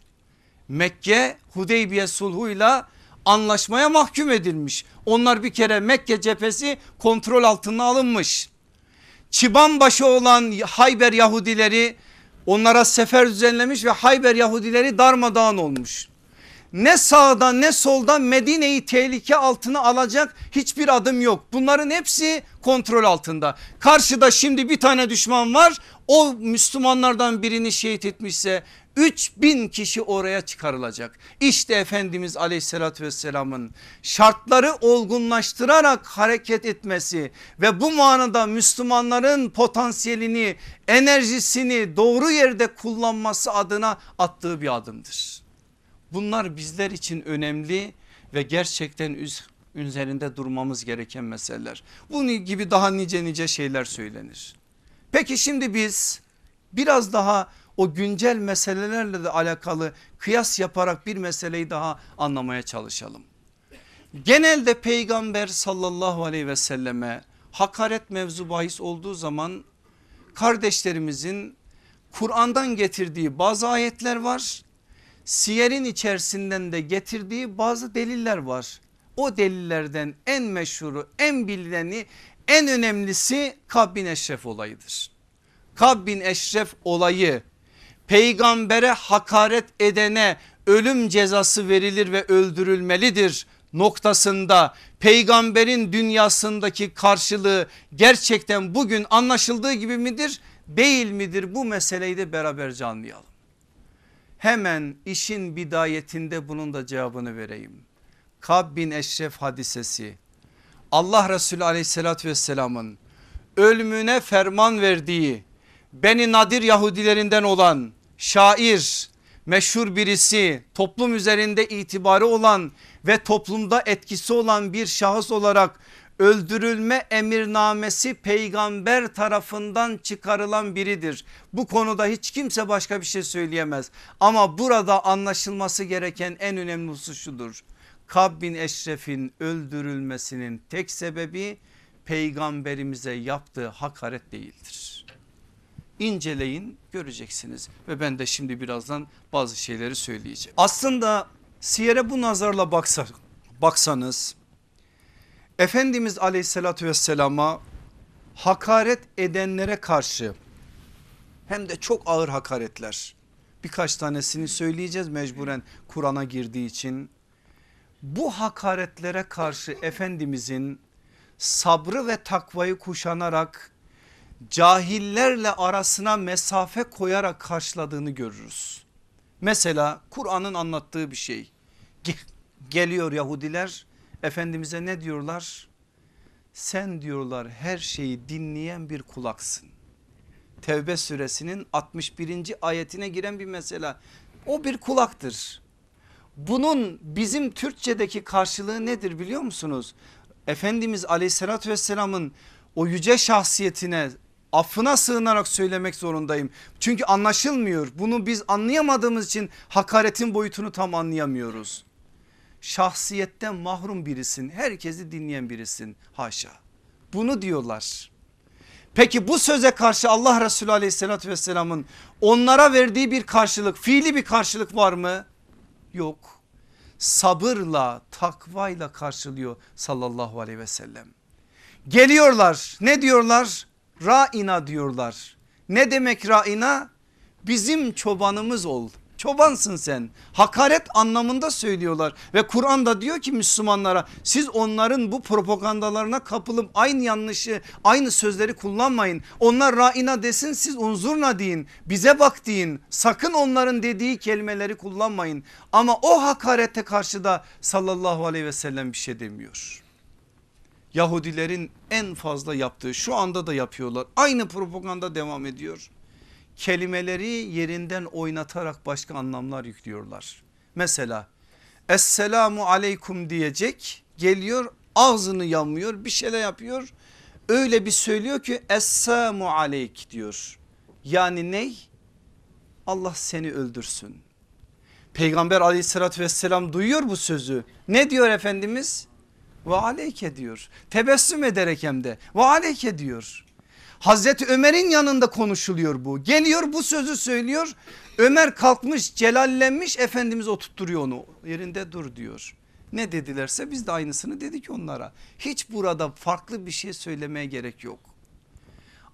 Mekke Hudeybiye sulhuyla anlaşmaya mahkum edilmiş. Onlar bir kere Mekke cephesi kontrol altına alınmış. Çıban başı olan Hayber Yahudileri onlara sefer düzenlemiş ve Hayber Yahudileri darmadağın olmuş. Ne sağda ne solda Medine'yi tehlike altına alacak hiçbir adım yok. Bunların hepsi kontrol altında. Karşıda şimdi bir tane düşman var. O Müslümanlardan birini şehit etmişse 3000 kişi oraya çıkarılacak. İşte Efendimiz aleyhissalatü vesselamın şartları olgunlaştırarak hareket etmesi ve bu manada Müslümanların potansiyelini enerjisini doğru yerde kullanması adına attığı bir adımdır. Bunlar bizler için önemli ve gerçekten üzerinde durmamız gereken meseleler. Bunun gibi daha nice nice şeyler söylenir. Peki şimdi biz biraz daha o güncel meselelerle de alakalı kıyas yaparak bir meseleyi daha anlamaya çalışalım. Genelde peygamber sallallahu aleyhi ve selleme hakaret mevzu bahis olduğu zaman kardeşlerimizin Kur'an'dan getirdiği bazı ayetler var. Siyerin içerisinden de getirdiği bazı deliller var. O delillerden en meşhuru en bilineni en önemlisi Kab bin Eşref olayıdır. Kab bin Eşref olayı peygambere hakaret edene ölüm cezası verilir ve öldürülmelidir noktasında peygamberin dünyasındaki karşılığı gerçekten bugün anlaşıldığı gibi midir değil midir bu meseleyi de beraberce anlayalım. Hemen işin bidayetinde bunun da cevabını vereyim. Kab bin Eşref hadisesi Allah Resulü aleyhissalatü vesselamın ölümüne ferman verdiği Beni Nadir Yahudilerinden olan şair meşhur birisi toplum üzerinde itibarı olan ve toplumda etkisi olan bir şahıs olarak öldürülme emirnamesi peygamber tarafından çıkarılan biridir. Bu konuda hiç kimse başka bir şey söyleyemez. Ama burada anlaşılması gereken en önemli husus şudur. Kab bin Eşref'in öldürülmesinin tek sebebi peygamberimize yaptığı hakaret değildir. İnceleyin göreceksiniz ve ben de şimdi birazdan bazı şeyleri söyleyeceğim. Aslında siyere bu nazarla baksa, baksanız Efendimiz aleyhissalatü vesselama hakaret edenlere karşı hem de çok ağır hakaretler birkaç tanesini söyleyeceğiz mecburen Kur'an'a girdiği için. Bu hakaretlere karşı Efendimizin sabrı ve takvayı kuşanarak cahillerle arasına mesafe koyarak karşıladığını görürüz. Mesela Kur'an'ın anlattığı bir şey. Geliyor Yahudiler Efendimiz'e ne diyorlar? Sen diyorlar her şeyi dinleyen bir kulaksın. Tevbe suresinin 61. ayetine giren bir mesela. O bir kulaktır. Bunun bizim Türkçedeki karşılığı nedir biliyor musunuz? Efendimiz aleyhissalatü vesselamın o yüce şahsiyetine affına sığınarak söylemek zorundayım. Çünkü anlaşılmıyor. Bunu biz anlayamadığımız için hakaretin boyutunu tam anlayamıyoruz. Şahsiyetten mahrum birisin. Herkesi dinleyen birisin. Haşa. Bunu diyorlar. Peki bu söze karşı Allah Resulü aleyhissalatü vesselamın onlara verdiği bir karşılık fiili bir karşılık var mı? Yok. Sabırla takvayla karşılıyor sallallahu aleyhi ve sellem. Geliyorlar ne diyorlar? Ra'ina diyorlar. Ne demek ra'ina? Bizim çobanımız ol. Çobansın sen. Hakaret anlamında söylüyorlar ve Kur'an da diyor ki Müslümanlara siz onların bu propagandalarına kapılıp aynı yanlışı aynı sözleri kullanmayın. Onlar ra'ina desin siz unzurna deyin bize bak deyin sakın onların dediği kelimeleri kullanmayın. Ama o hakarete karşı da sallallahu aleyhi ve sellem bir şey demiyor. Yahudilerin en fazla yaptığı şu anda da yapıyorlar aynı propaganda devam ediyor kelimeleri yerinden oynatarak başka anlamlar yüklüyorlar. Mesela Esselamu aleykum diyecek geliyor ağzını yanmıyor bir şeyler yapıyor. Öyle bir söylüyor ki Esselamu aleyk diyor. Yani ney? Allah seni öldürsün. Peygamber aleyhissalatü vesselam duyuyor bu sözü. Ne diyor Efendimiz? Ve aleyke diyor. Tebessüm ederek hem de ve aleyke diyor. Hazreti Ömer'in yanında konuşuluyor bu. Geliyor bu sözü söylüyor. Ömer kalkmış celallenmiş Efendimiz oturtturuyor onu yerinde dur diyor. Ne dedilerse biz de aynısını dedik onlara. Hiç burada farklı bir şey söylemeye gerek yok.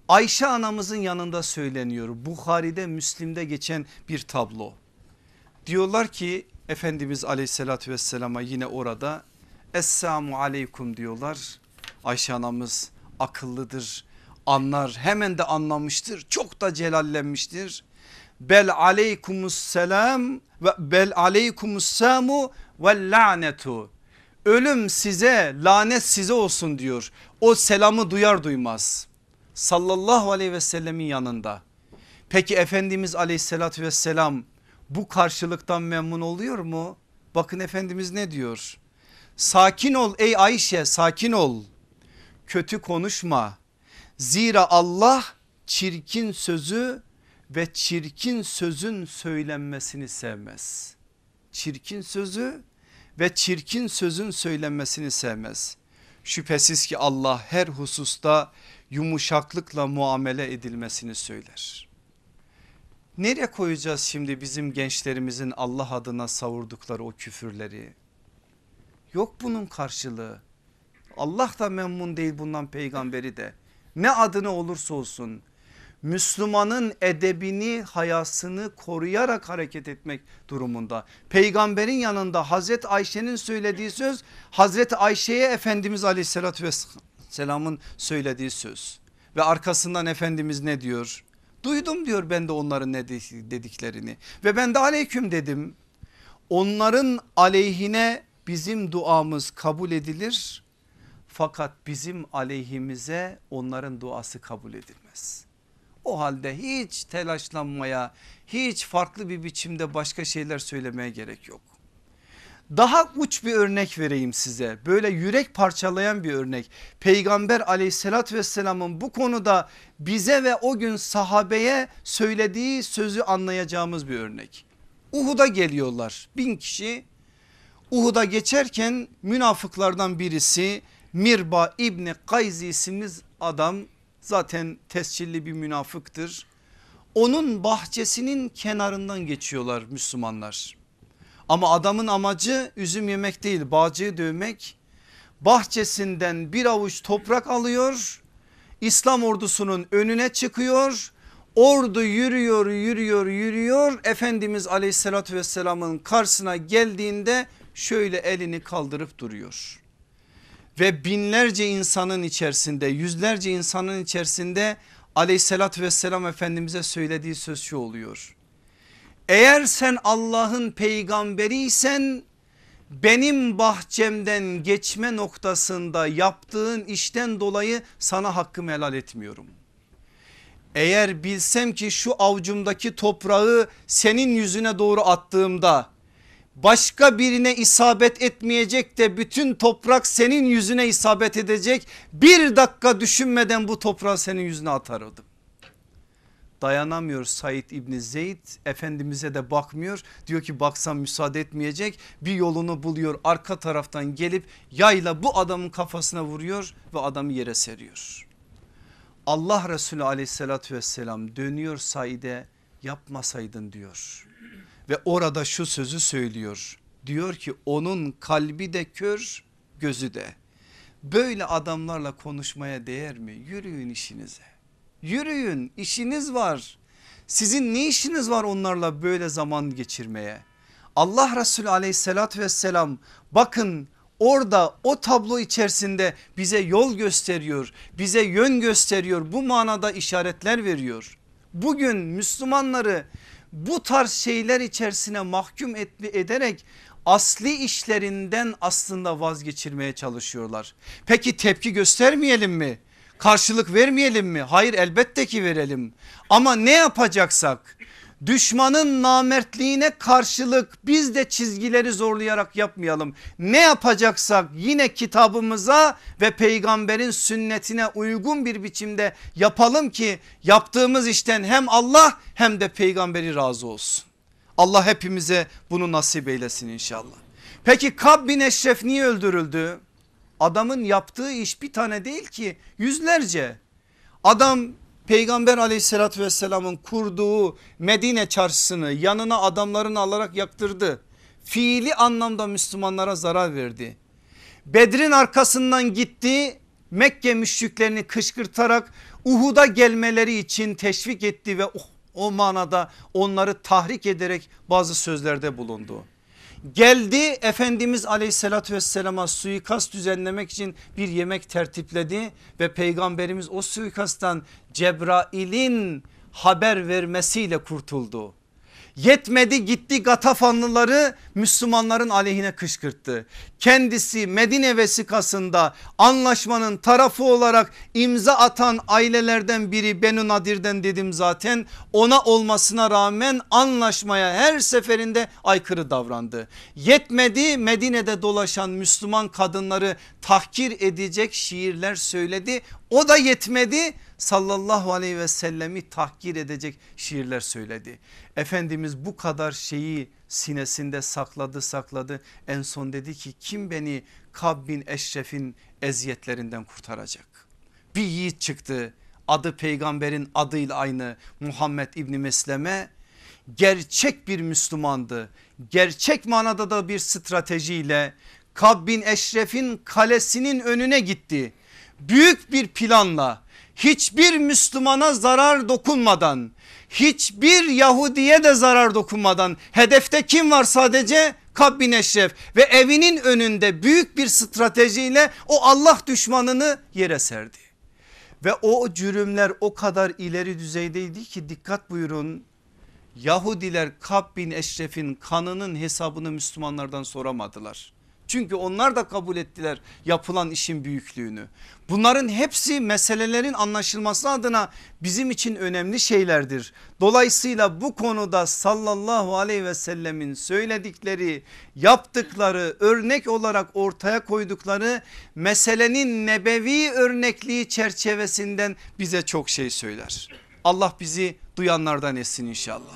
Ayşe anamızın yanında söyleniyor. Bukhari'de Müslim'de geçen bir tablo. Diyorlar ki Efendimiz aleyhissalatü vesselama yine orada Esselamu aleykum diyorlar. Ayşe anamız akıllıdır anlar hemen de anlamıştır çok da celallenmiştir. Bel aleykumus selam ve bel aleykumus samu ve lanetu. Ölüm size lanet size olsun diyor. O selamı duyar duymaz. Sallallahu aleyhi ve sellemin yanında. Peki Efendimiz aleyhissalatü vesselam bu karşılıktan memnun oluyor mu? Bakın Efendimiz ne diyor? Sakin ol ey Ayşe sakin ol. Kötü konuşma Zira Allah çirkin sözü ve çirkin sözün söylenmesini sevmez. Çirkin sözü ve çirkin sözün söylenmesini sevmez. Şüphesiz ki Allah her hususta yumuşaklıkla muamele edilmesini söyler. Nereye koyacağız şimdi bizim gençlerimizin Allah adına savurdukları o küfürleri? Yok bunun karşılığı. Allah da memnun değil bundan peygamberi de ne adını olursa olsun Müslümanın edebini hayasını koruyarak hareket etmek durumunda. Peygamberin yanında Hazreti Ayşe'nin söylediği söz Hazreti Ayşe'ye Efendimiz aleyhissalatü vesselamın söylediği söz. Ve arkasından Efendimiz ne diyor? Duydum diyor ben de onların ne dediklerini ve ben de aleyküm dedim. Onların aleyhine bizim duamız kabul edilir fakat bizim aleyhimize onların duası kabul edilmez. O halde hiç telaşlanmaya hiç farklı bir biçimde başka şeyler söylemeye gerek yok. Daha uç bir örnek vereyim size böyle yürek parçalayan bir örnek. Peygamber aleyhissalatü vesselamın bu konuda bize ve o gün sahabeye söylediği sözü anlayacağımız bir örnek. Uhud'a geliyorlar bin kişi Uhud'a geçerken münafıklardan birisi Mirba İbni Kayzi isimli adam zaten tescilli bir münafıktır. Onun bahçesinin kenarından geçiyorlar Müslümanlar. Ama adamın amacı üzüm yemek değil bağcıyı dövmek. Bahçesinden bir avuç toprak alıyor. İslam ordusunun önüne çıkıyor. Ordu yürüyor yürüyor yürüyor. Efendimiz aleyhissalatü vesselamın karşısına geldiğinde şöyle elini kaldırıp duruyor ve binlerce insanın içerisinde yüzlerce insanın içerisinde aleyhissalatü vesselam efendimize söylediği söz şu oluyor. Eğer sen Allah'ın peygamberiysen benim bahçemden geçme noktasında yaptığın işten dolayı sana hakkımı helal etmiyorum. Eğer bilsem ki şu avcumdaki toprağı senin yüzüne doğru attığımda başka birine isabet etmeyecek de bütün toprak senin yüzüne isabet edecek. Bir dakika düşünmeden bu toprağı senin yüzüne atardım. Dayanamıyor Said İbni Zeyd Efendimiz'e de bakmıyor diyor ki baksam müsaade etmeyecek bir yolunu buluyor arka taraftan gelip yayla bu adamın kafasına vuruyor ve adamı yere seriyor. Allah Resulü aleyhissalatü vesselam dönüyor Said'e yapmasaydın diyor ve orada şu sözü söylüyor. Diyor ki onun kalbi de kör gözü de. Böyle adamlarla konuşmaya değer mi? Yürüyün işinize. Yürüyün işiniz var. Sizin ne işiniz var onlarla böyle zaman geçirmeye? Allah Resulü aleyhissalatü vesselam bakın orada o tablo içerisinde bize yol gösteriyor, bize yön gösteriyor, bu manada işaretler veriyor. Bugün Müslümanları bu tarz şeyler içerisine mahkum ederek asli işlerinden aslında vazgeçirmeye çalışıyorlar. Peki tepki göstermeyelim mi? Karşılık vermeyelim mi? Hayır elbette ki verelim. Ama ne yapacaksak düşmanın namertliğine karşılık biz de çizgileri zorlayarak yapmayalım. Ne yapacaksak yine kitabımıza ve peygamberin sünnetine uygun bir biçimde yapalım ki yaptığımız işten hem Allah hem de peygamberi razı olsun. Allah hepimize bunu nasip eylesin inşallah. Peki Kab bin Eşref niye öldürüldü? Adamın yaptığı iş bir tane değil ki yüzlerce. Adam Peygamber aleyhissalatü vesselamın kurduğu Medine çarşısını yanına adamlarını alarak yaktırdı. Fiili anlamda Müslümanlara zarar verdi. Bedrin arkasından gitti Mekke müşriklerini kışkırtarak Uhud'a gelmeleri için teşvik etti ve o manada onları tahrik ederek bazı sözlerde bulundu. Geldi Efendimiz aleyhissalatü vesselama suikast düzenlemek için bir yemek tertipledi ve peygamberimiz o suikasttan Cebrail'in haber vermesiyle kurtuldu. Yetmedi gitti Gatafanlıları Müslümanların aleyhine kışkırttı. Kendisi Medine vesikasında anlaşmanın tarafı olarak imza atan ailelerden biri Benu Nadir'den dedim zaten. Ona olmasına rağmen anlaşmaya her seferinde aykırı davrandı. Yetmedi Medine'de dolaşan Müslüman kadınları tahkir edecek şiirler söyledi. O da yetmedi sallallahu aleyhi ve sellemi tahkir edecek şiirler söyledi. Efendimiz bu kadar şeyi sinesinde sakladı sakladı en son dedi ki kim beni Kab bin Eşref'in eziyetlerinden kurtaracak? Bir yiğit çıktı adı peygamberin adıyla aynı Muhammed İbni Mesleme gerçek bir Müslümandı. Gerçek manada da bir stratejiyle Kab bin Eşref'in kalesinin önüne gitti. Büyük bir planla hiçbir Müslümana zarar dokunmadan hiçbir Yahudiye de zarar dokunmadan hedefte kim var sadece Kab bin Eşref ve evinin önünde büyük bir stratejiyle o Allah düşmanını yere serdi. Ve o cürümler o kadar ileri düzeydeydi ki dikkat buyurun Yahudiler Kab bin Eşref'in kanının hesabını Müslümanlardan soramadılar. Çünkü onlar da kabul ettiler yapılan işin büyüklüğünü. Bunların hepsi meselelerin anlaşılması adına bizim için önemli şeylerdir. Dolayısıyla bu konuda sallallahu aleyhi ve sellemin söyledikleri yaptıkları örnek olarak ortaya koydukları meselenin nebevi örnekliği çerçevesinden bize çok şey söyler. Allah bizi duyanlardan etsin inşallah.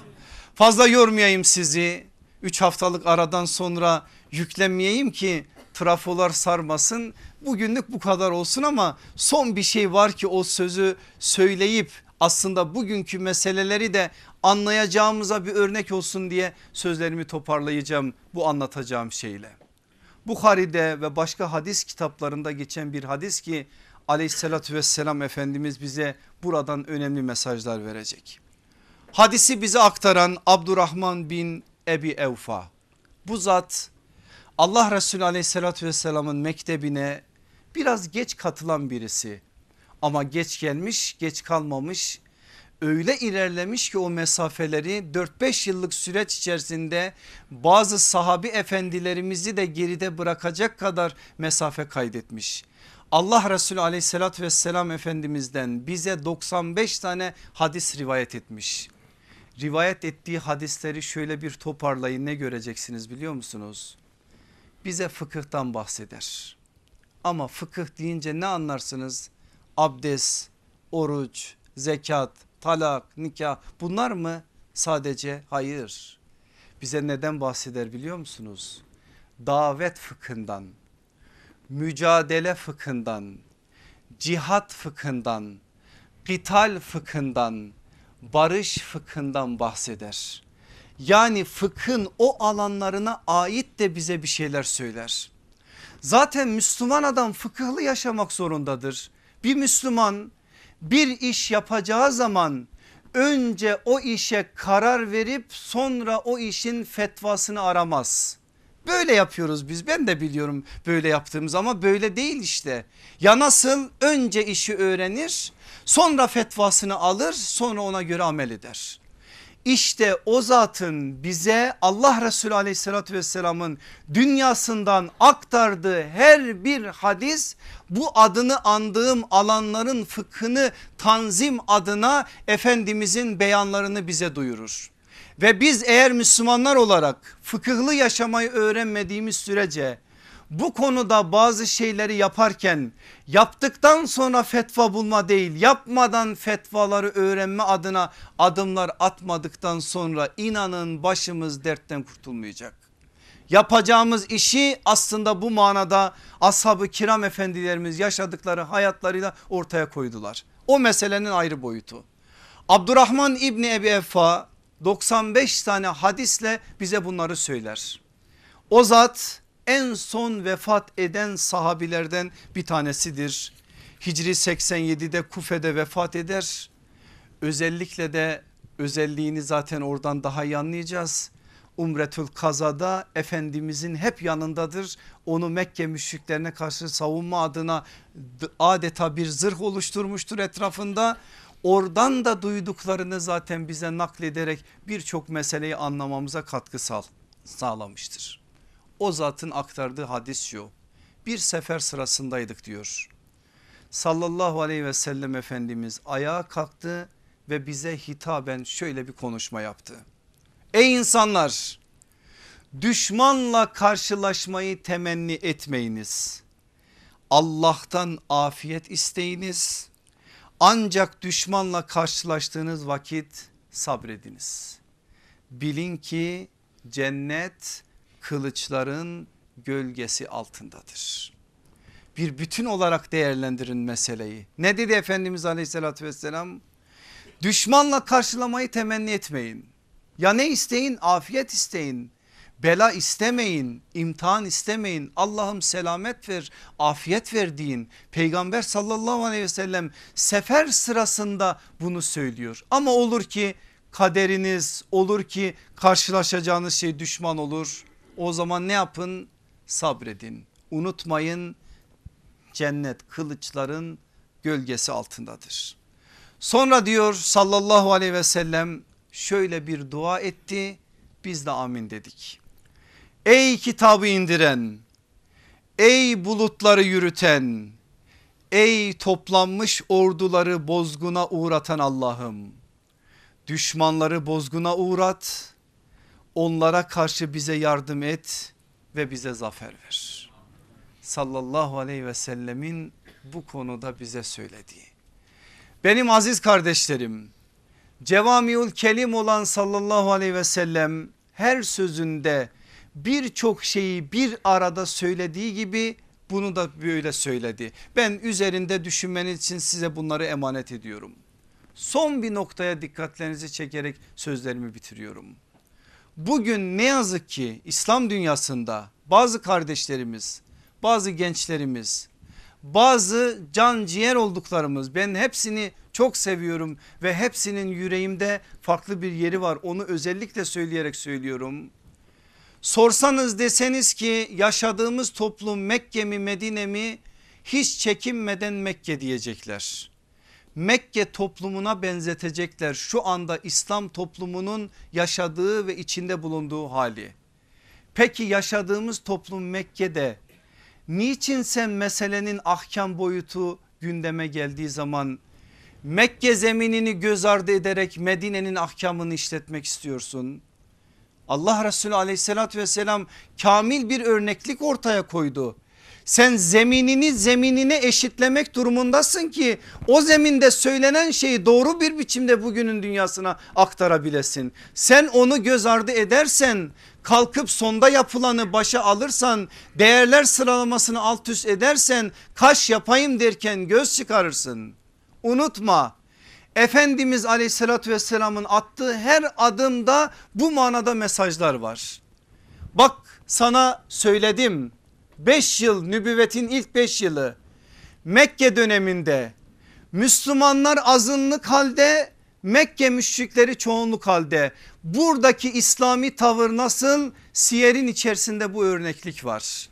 Fazla yormayayım sizi. 3 haftalık aradan sonra yüklenmeyeyim ki trafolar sarmasın. Bugünlük bu kadar olsun ama son bir şey var ki o sözü söyleyip aslında bugünkü meseleleri de anlayacağımıza bir örnek olsun diye sözlerimi toparlayacağım bu anlatacağım şeyle. Bukhari'de ve başka hadis kitaplarında geçen bir hadis ki aleyhissalatü vesselam Efendimiz bize buradan önemli mesajlar verecek. Hadisi bize aktaran Abdurrahman bin Ebi Evfa bu zat Allah Resulü aleyhissalatü vesselamın mektebine biraz geç katılan birisi ama geç gelmiş geç kalmamış öyle ilerlemiş ki o mesafeleri 4-5 yıllık süreç içerisinde bazı sahabi efendilerimizi de geride bırakacak kadar mesafe kaydetmiş. Allah Resulü aleyhissalatü vesselam efendimizden bize 95 tane hadis rivayet etmiş. Rivayet ettiği hadisleri şöyle bir toparlayın ne göreceksiniz biliyor musunuz? Bize fıkıhtan bahseder. Ama fıkıh deyince ne anlarsınız? Abdest, oruç, zekat, talak, nikah bunlar mı? Sadece hayır. Bize neden bahseder biliyor musunuz? Davet fıkhından, mücadele fıkhından, cihat fıkhından, kital fıkhından, barış fıkhından bahseder. Yani fıkhın o alanlarına ait de bize bir şeyler söyler. Zaten Müslüman adam fıkıhlı yaşamak zorundadır. Bir Müslüman bir iş yapacağı zaman önce o işe karar verip sonra o işin fetvasını aramaz. Böyle yapıyoruz biz ben de biliyorum böyle yaptığımız ama böyle değil işte. Ya nasıl önce işi öğrenir sonra fetvasını alır sonra ona göre amel eder. İşte o zatın bize Allah Resulü aleyhissalatü vesselamın dünyasından aktardığı her bir hadis bu adını andığım alanların fıkhını tanzim adına Efendimizin beyanlarını bize duyurur. Ve biz eğer Müslümanlar olarak fıkıhlı yaşamayı öğrenmediğimiz sürece bu konuda bazı şeyleri yaparken yaptıktan sonra fetva bulma değil yapmadan fetvaları öğrenme adına adımlar atmadıktan sonra inanın başımız dertten kurtulmayacak. Yapacağımız işi aslında bu manada ashab-ı kiram efendilerimiz yaşadıkları hayatlarıyla ortaya koydular. O meselenin ayrı boyutu. Abdurrahman İbni Ebi Effa 95 tane hadisle bize bunları söyler. O zat en son vefat eden sahabilerden bir tanesidir. Hicri 87'de Kufe'de vefat eder. Özellikle de özelliğini zaten oradan daha iyi anlayacağız. Umretül Kaza'da Efendimizin hep yanındadır. Onu Mekke müşriklerine karşı savunma adına adeta bir zırh oluşturmuştur etrafında. Oradan da duyduklarını zaten bize naklederek birçok meseleyi anlamamıza katkı sağ, sağlamıştır. O zatın aktardığı hadis şu bir sefer sırasındaydık diyor. Sallallahu aleyhi ve sellem Efendimiz ayağa kalktı ve bize hitaben şöyle bir konuşma yaptı. Ey insanlar düşmanla karşılaşmayı temenni etmeyiniz. Allah'tan afiyet isteyiniz. Ancak düşmanla karşılaştığınız vakit sabrediniz. Bilin ki cennet kılıçların gölgesi altındadır. Bir bütün olarak değerlendirin meseleyi. Ne dedi Efendimiz aleyhissalatü vesselam? Düşmanla karşılamayı temenni etmeyin. Ya ne isteyin? Afiyet isteyin. Bela istemeyin, imtihan istemeyin. Allah'ım selamet ver, afiyet ver deyin. Peygamber sallallahu aleyhi ve sellem sefer sırasında bunu söylüyor. Ama olur ki kaderiniz olur ki karşılaşacağınız şey düşman olur. O zaman ne yapın? Sabredin. Unutmayın cennet kılıçların gölgesi altındadır. Sonra diyor sallallahu aleyhi ve sellem şöyle bir dua etti biz de amin dedik. Ey kitabı indiren ey bulutları yürüten ey toplanmış orduları bozguna uğratan Allah'ım düşmanları bozguna uğrat onlara karşı bize yardım et ve bize zafer ver. Sallallahu aleyhi ve sellemin bu konuda bize söylediği. Benim aziz kardeşlerim Cevamiül Kelim olan sallallahu aleyhi ve sellem her sözünde birçok şeyi bir arada söylediği gibi bunu da böyle söyledi. Ben üzerinde düşünmeniz için size bunları emanet ediyorum. Son bir noktaya dikkatlerinizi çekerek sözlerimi bitiriyorum. Bugün ne yazık ki İslam dünyasında bazı kardeşlerimiz, bazı gençlerimiz, bazı can ciğer olduklarımız ben hepsini çok seviyorum ve hepsinin yüreğimde farklı bir yeri var. Onu özellikle söyleyerek söylüyorum. Sorsanız deseniz ki yaşadığımız toplum Mekke mi Medine mi hiç çekinmeden Mekke diyecekler. Mekke toplumuna benzetecekler şu anda İslam toplumunun yaşadığı ve içinde bulunduğu hali. Peki yaşadığımız toplum Mekke'de niçin sen meselenin ahkam boyutu gündeme geldiği zaman Mekke zeminini göz ardı ederek Medine'nin ahkamını işletmek istiyorsun? Allah Resulü aleyhissalatü vesselam kamil bir örneklik ortaya koydu. Sen zeminini zeminine eşitlemek durumundasın ki o zeminde söylenen şeyi doğru bir biçimde bugünün dünyasına aktarabilesin. Sen onu göz ardı edersen kalkıp sonda yapılanı başa alırsan değerler sıralamasını alt üst edersen kaş yapayım derken göz çıkarırsın. Unutma Efendimiz aleyhissalatü vesselamın attığı her adımda bu manada mesajlar var. Bak sana söyledim 5 yıl nübüvvetin ilk 5 yılı Mekke döneminde Müslümanlar azınlık halde Mekke müşrikleri çoğunluk halde buradaki İslami tavır nasıl siyerin içerisinde bu örneklik var.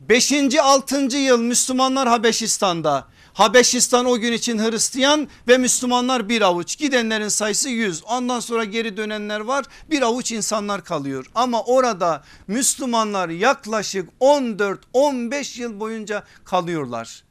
5. 6. yıl Müslümanlar Habeşistan'da Habeşistan o gün için Hristiyan ve Müslümanlar bir avuç. Gidenlerin sayısı 100 ondan sonra geri dönenler var. Bir avuç insanlar kalıyor. Ama orada Müslümanlar yaklaşık 14-15 yıl boyunca kalıyorlar.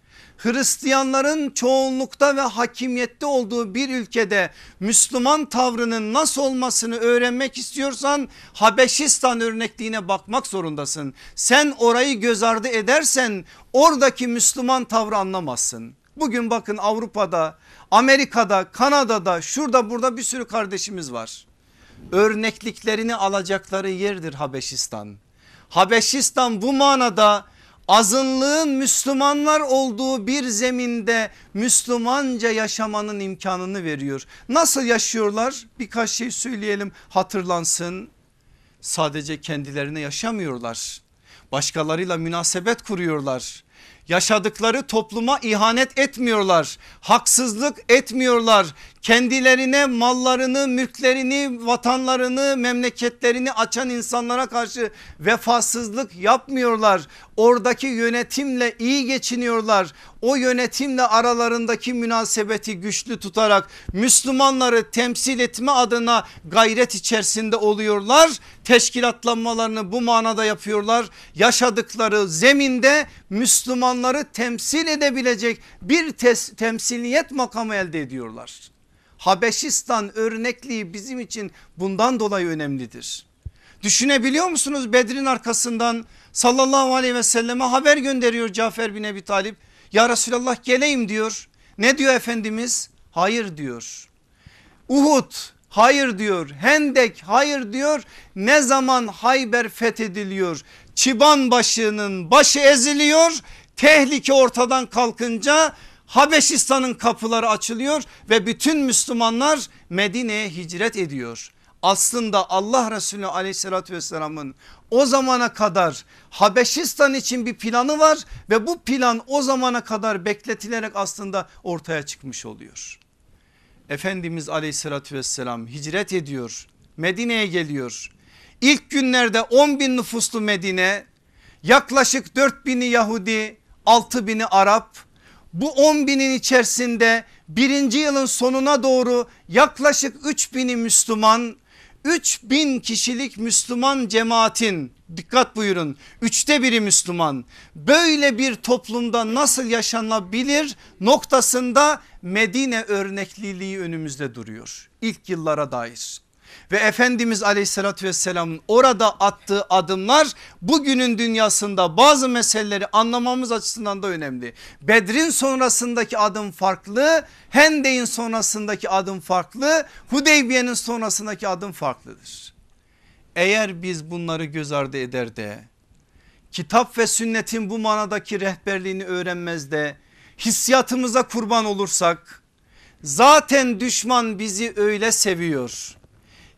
Hristiyanların çoğunlukta ve hakimiyette olduğu bir ülkede Müslüman tavrının nasıl olmasını öğrenmek istiyorsan Habeşistan örnekliğine bakmak zorundasın. Sen orayı göz ardı edersen oradaki Müslüman tavrı anlamazsın. Bugün bakın Avrupa'da, Amerika'da, Kanada'da, şurada burada bir sürü kardeşimiz var. Örnekliklerini alacakları yerdir Habeşistan. Habeşistan bu manada azınlığın Müslümanlar olduğu bir zeminde Müslümanca yaşamanın imkanını veriyor. Nasıl yaşıyorlar? Birkaç şey söyleyelim hatırlansın. Sadece kendilerine yaşamıyorlar. Başkalarıyla münasebet kuruyorlar. Yaşadıkları topluma ihanet etmiyorlar. Haksızlık etmiyorlar. Kendilerine mallarını, mülklerini, vatanlarını, memleketlerini açan insanlara karşı vefasızlık yapmıyorlar. Oradaki yönetimle iyi geçiniyorlar. O yönetimle aralarındaki münasebeti güçlü tutarak Müslümanları temsil etme adına gayret içerisinde oluyorlar. Teşkilatlanmalarını bu manada yapıyorlar. Yaşadıkları zeminde Müslümanları temsil edebilecek bir temsiliyet makamı elde ediyorlar. Habeşistan örnekliği bizim için bundan dolayı önemlidir. Düşünebiliyor musunuz Bedir'in arkasından sallallahu aleyhi ve selleme haber gönderiyor Cafer bin Ebi Talip. Ya Resulallah geleyim diyor. Ne diyor Efendimiz? Hayır diyor. Uhud hayır diyor. Hendek hayır diyor. Ne zaman Hayber fethediliyor? Çiban başının başı eziliyor. Tehlike ortadan kalkınca Habeşistan'ın kapıları açılıyor ve bütün Müslümanlar Medine'ye hicret ediyor. Aslında Allah Resulü aleyhissalatü vesselamın o zamana kadar Habeşistan için bir planı var ve bu plan o zamana kadar bekletilerek aslında ortaya çıkmış oluyor. Efendimiz aleyhissalatü vesselam hicret ediyor Medine'ye geliyor. İlk günlerde 10 bin nüfuslu Medine yaklaşık 4 bini Yahudi 6 bini Arap bu 10 binin içerisinde birinci yılın sonuna doğru yaklaşık 3 bini Müslüman 3 bin kişilik Müslüman cemaatin dikkat buyurun üçte biri Müslüman. Böyle bir toplumda nasıl yaşanabilir noktasında Medine örnekliliği önümüzde duruyor ilk yıllara dair ve Efendimiz aleyhissalatü vesselamın orada attığı adımlar bugünün dünyasında bazı meseleleri anlamamız açısından da önemli. Bedrin sonrasındaki adım farklı, Hendek'in sonrasındaki adım farklı, Hudeybiye'nin sonrasındaki adım farklıdır. Eğer biz bunları göz ardı eder de kitap ve sünnetin bu manadaki rehberliğini öğrenmez de hissiyatımıza kurban olursak zaten düşman bizi öyle seviyor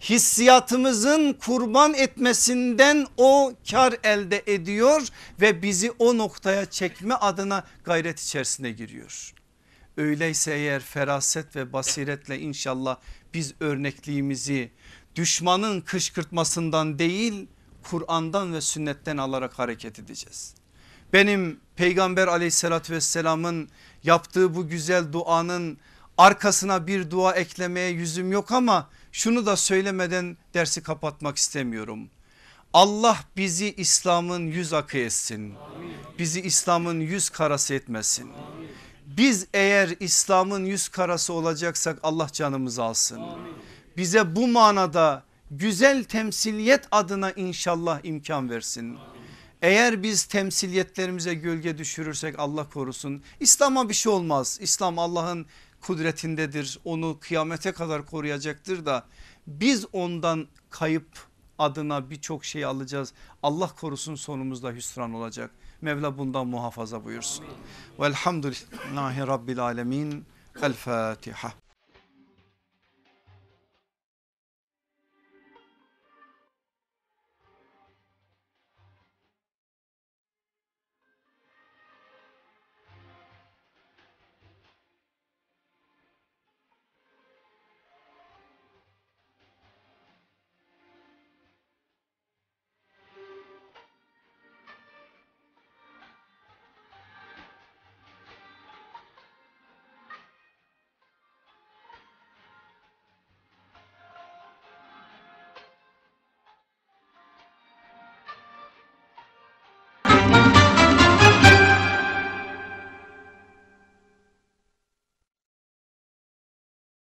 hissiyatımızın kurban etmesinden o kar elde ediyor ve bizi o noktaya çekme adına gayret içerisine giriyor. Öyleyse eğer feraset ve basiretle inşallah biz örnekliğimizi düşmanın kışkırtmasından değil Kur'an'dan ve sünnetten alarak hareket edeceğiz. Benim peygamber aleyhissalatü vesselamın yaptığı bu güzel duanın arkasına bir dua eklemeye yüzüm yok ama şunu da söylemeden dersi kapatmak istemiyorum. Allah bizi İslam'ın yüz akı etsin. Bizi İslam'ın yüz karası etmesin. Biz eğer İslam'ın yüz karası olacaksak Allah canımızı alsın. Bize bu manada güzel temsiliyet adına inşallah imkan versin. Eğer biz temsiliyetlerimize gölge düşürürsek Allah korusun. İslam'a bir şey olmaz. İslam Allah'ın kudretindedir. Onu kıyamete kadar koruyacaktır da biz ondan kayıp adına birçok şey alacağız. Allah korusun sonumuzda hüsran olacak. Mevla bundan muhafaza buyursun. Velhamdülillahi Rabbil Alemin. El Fatiha.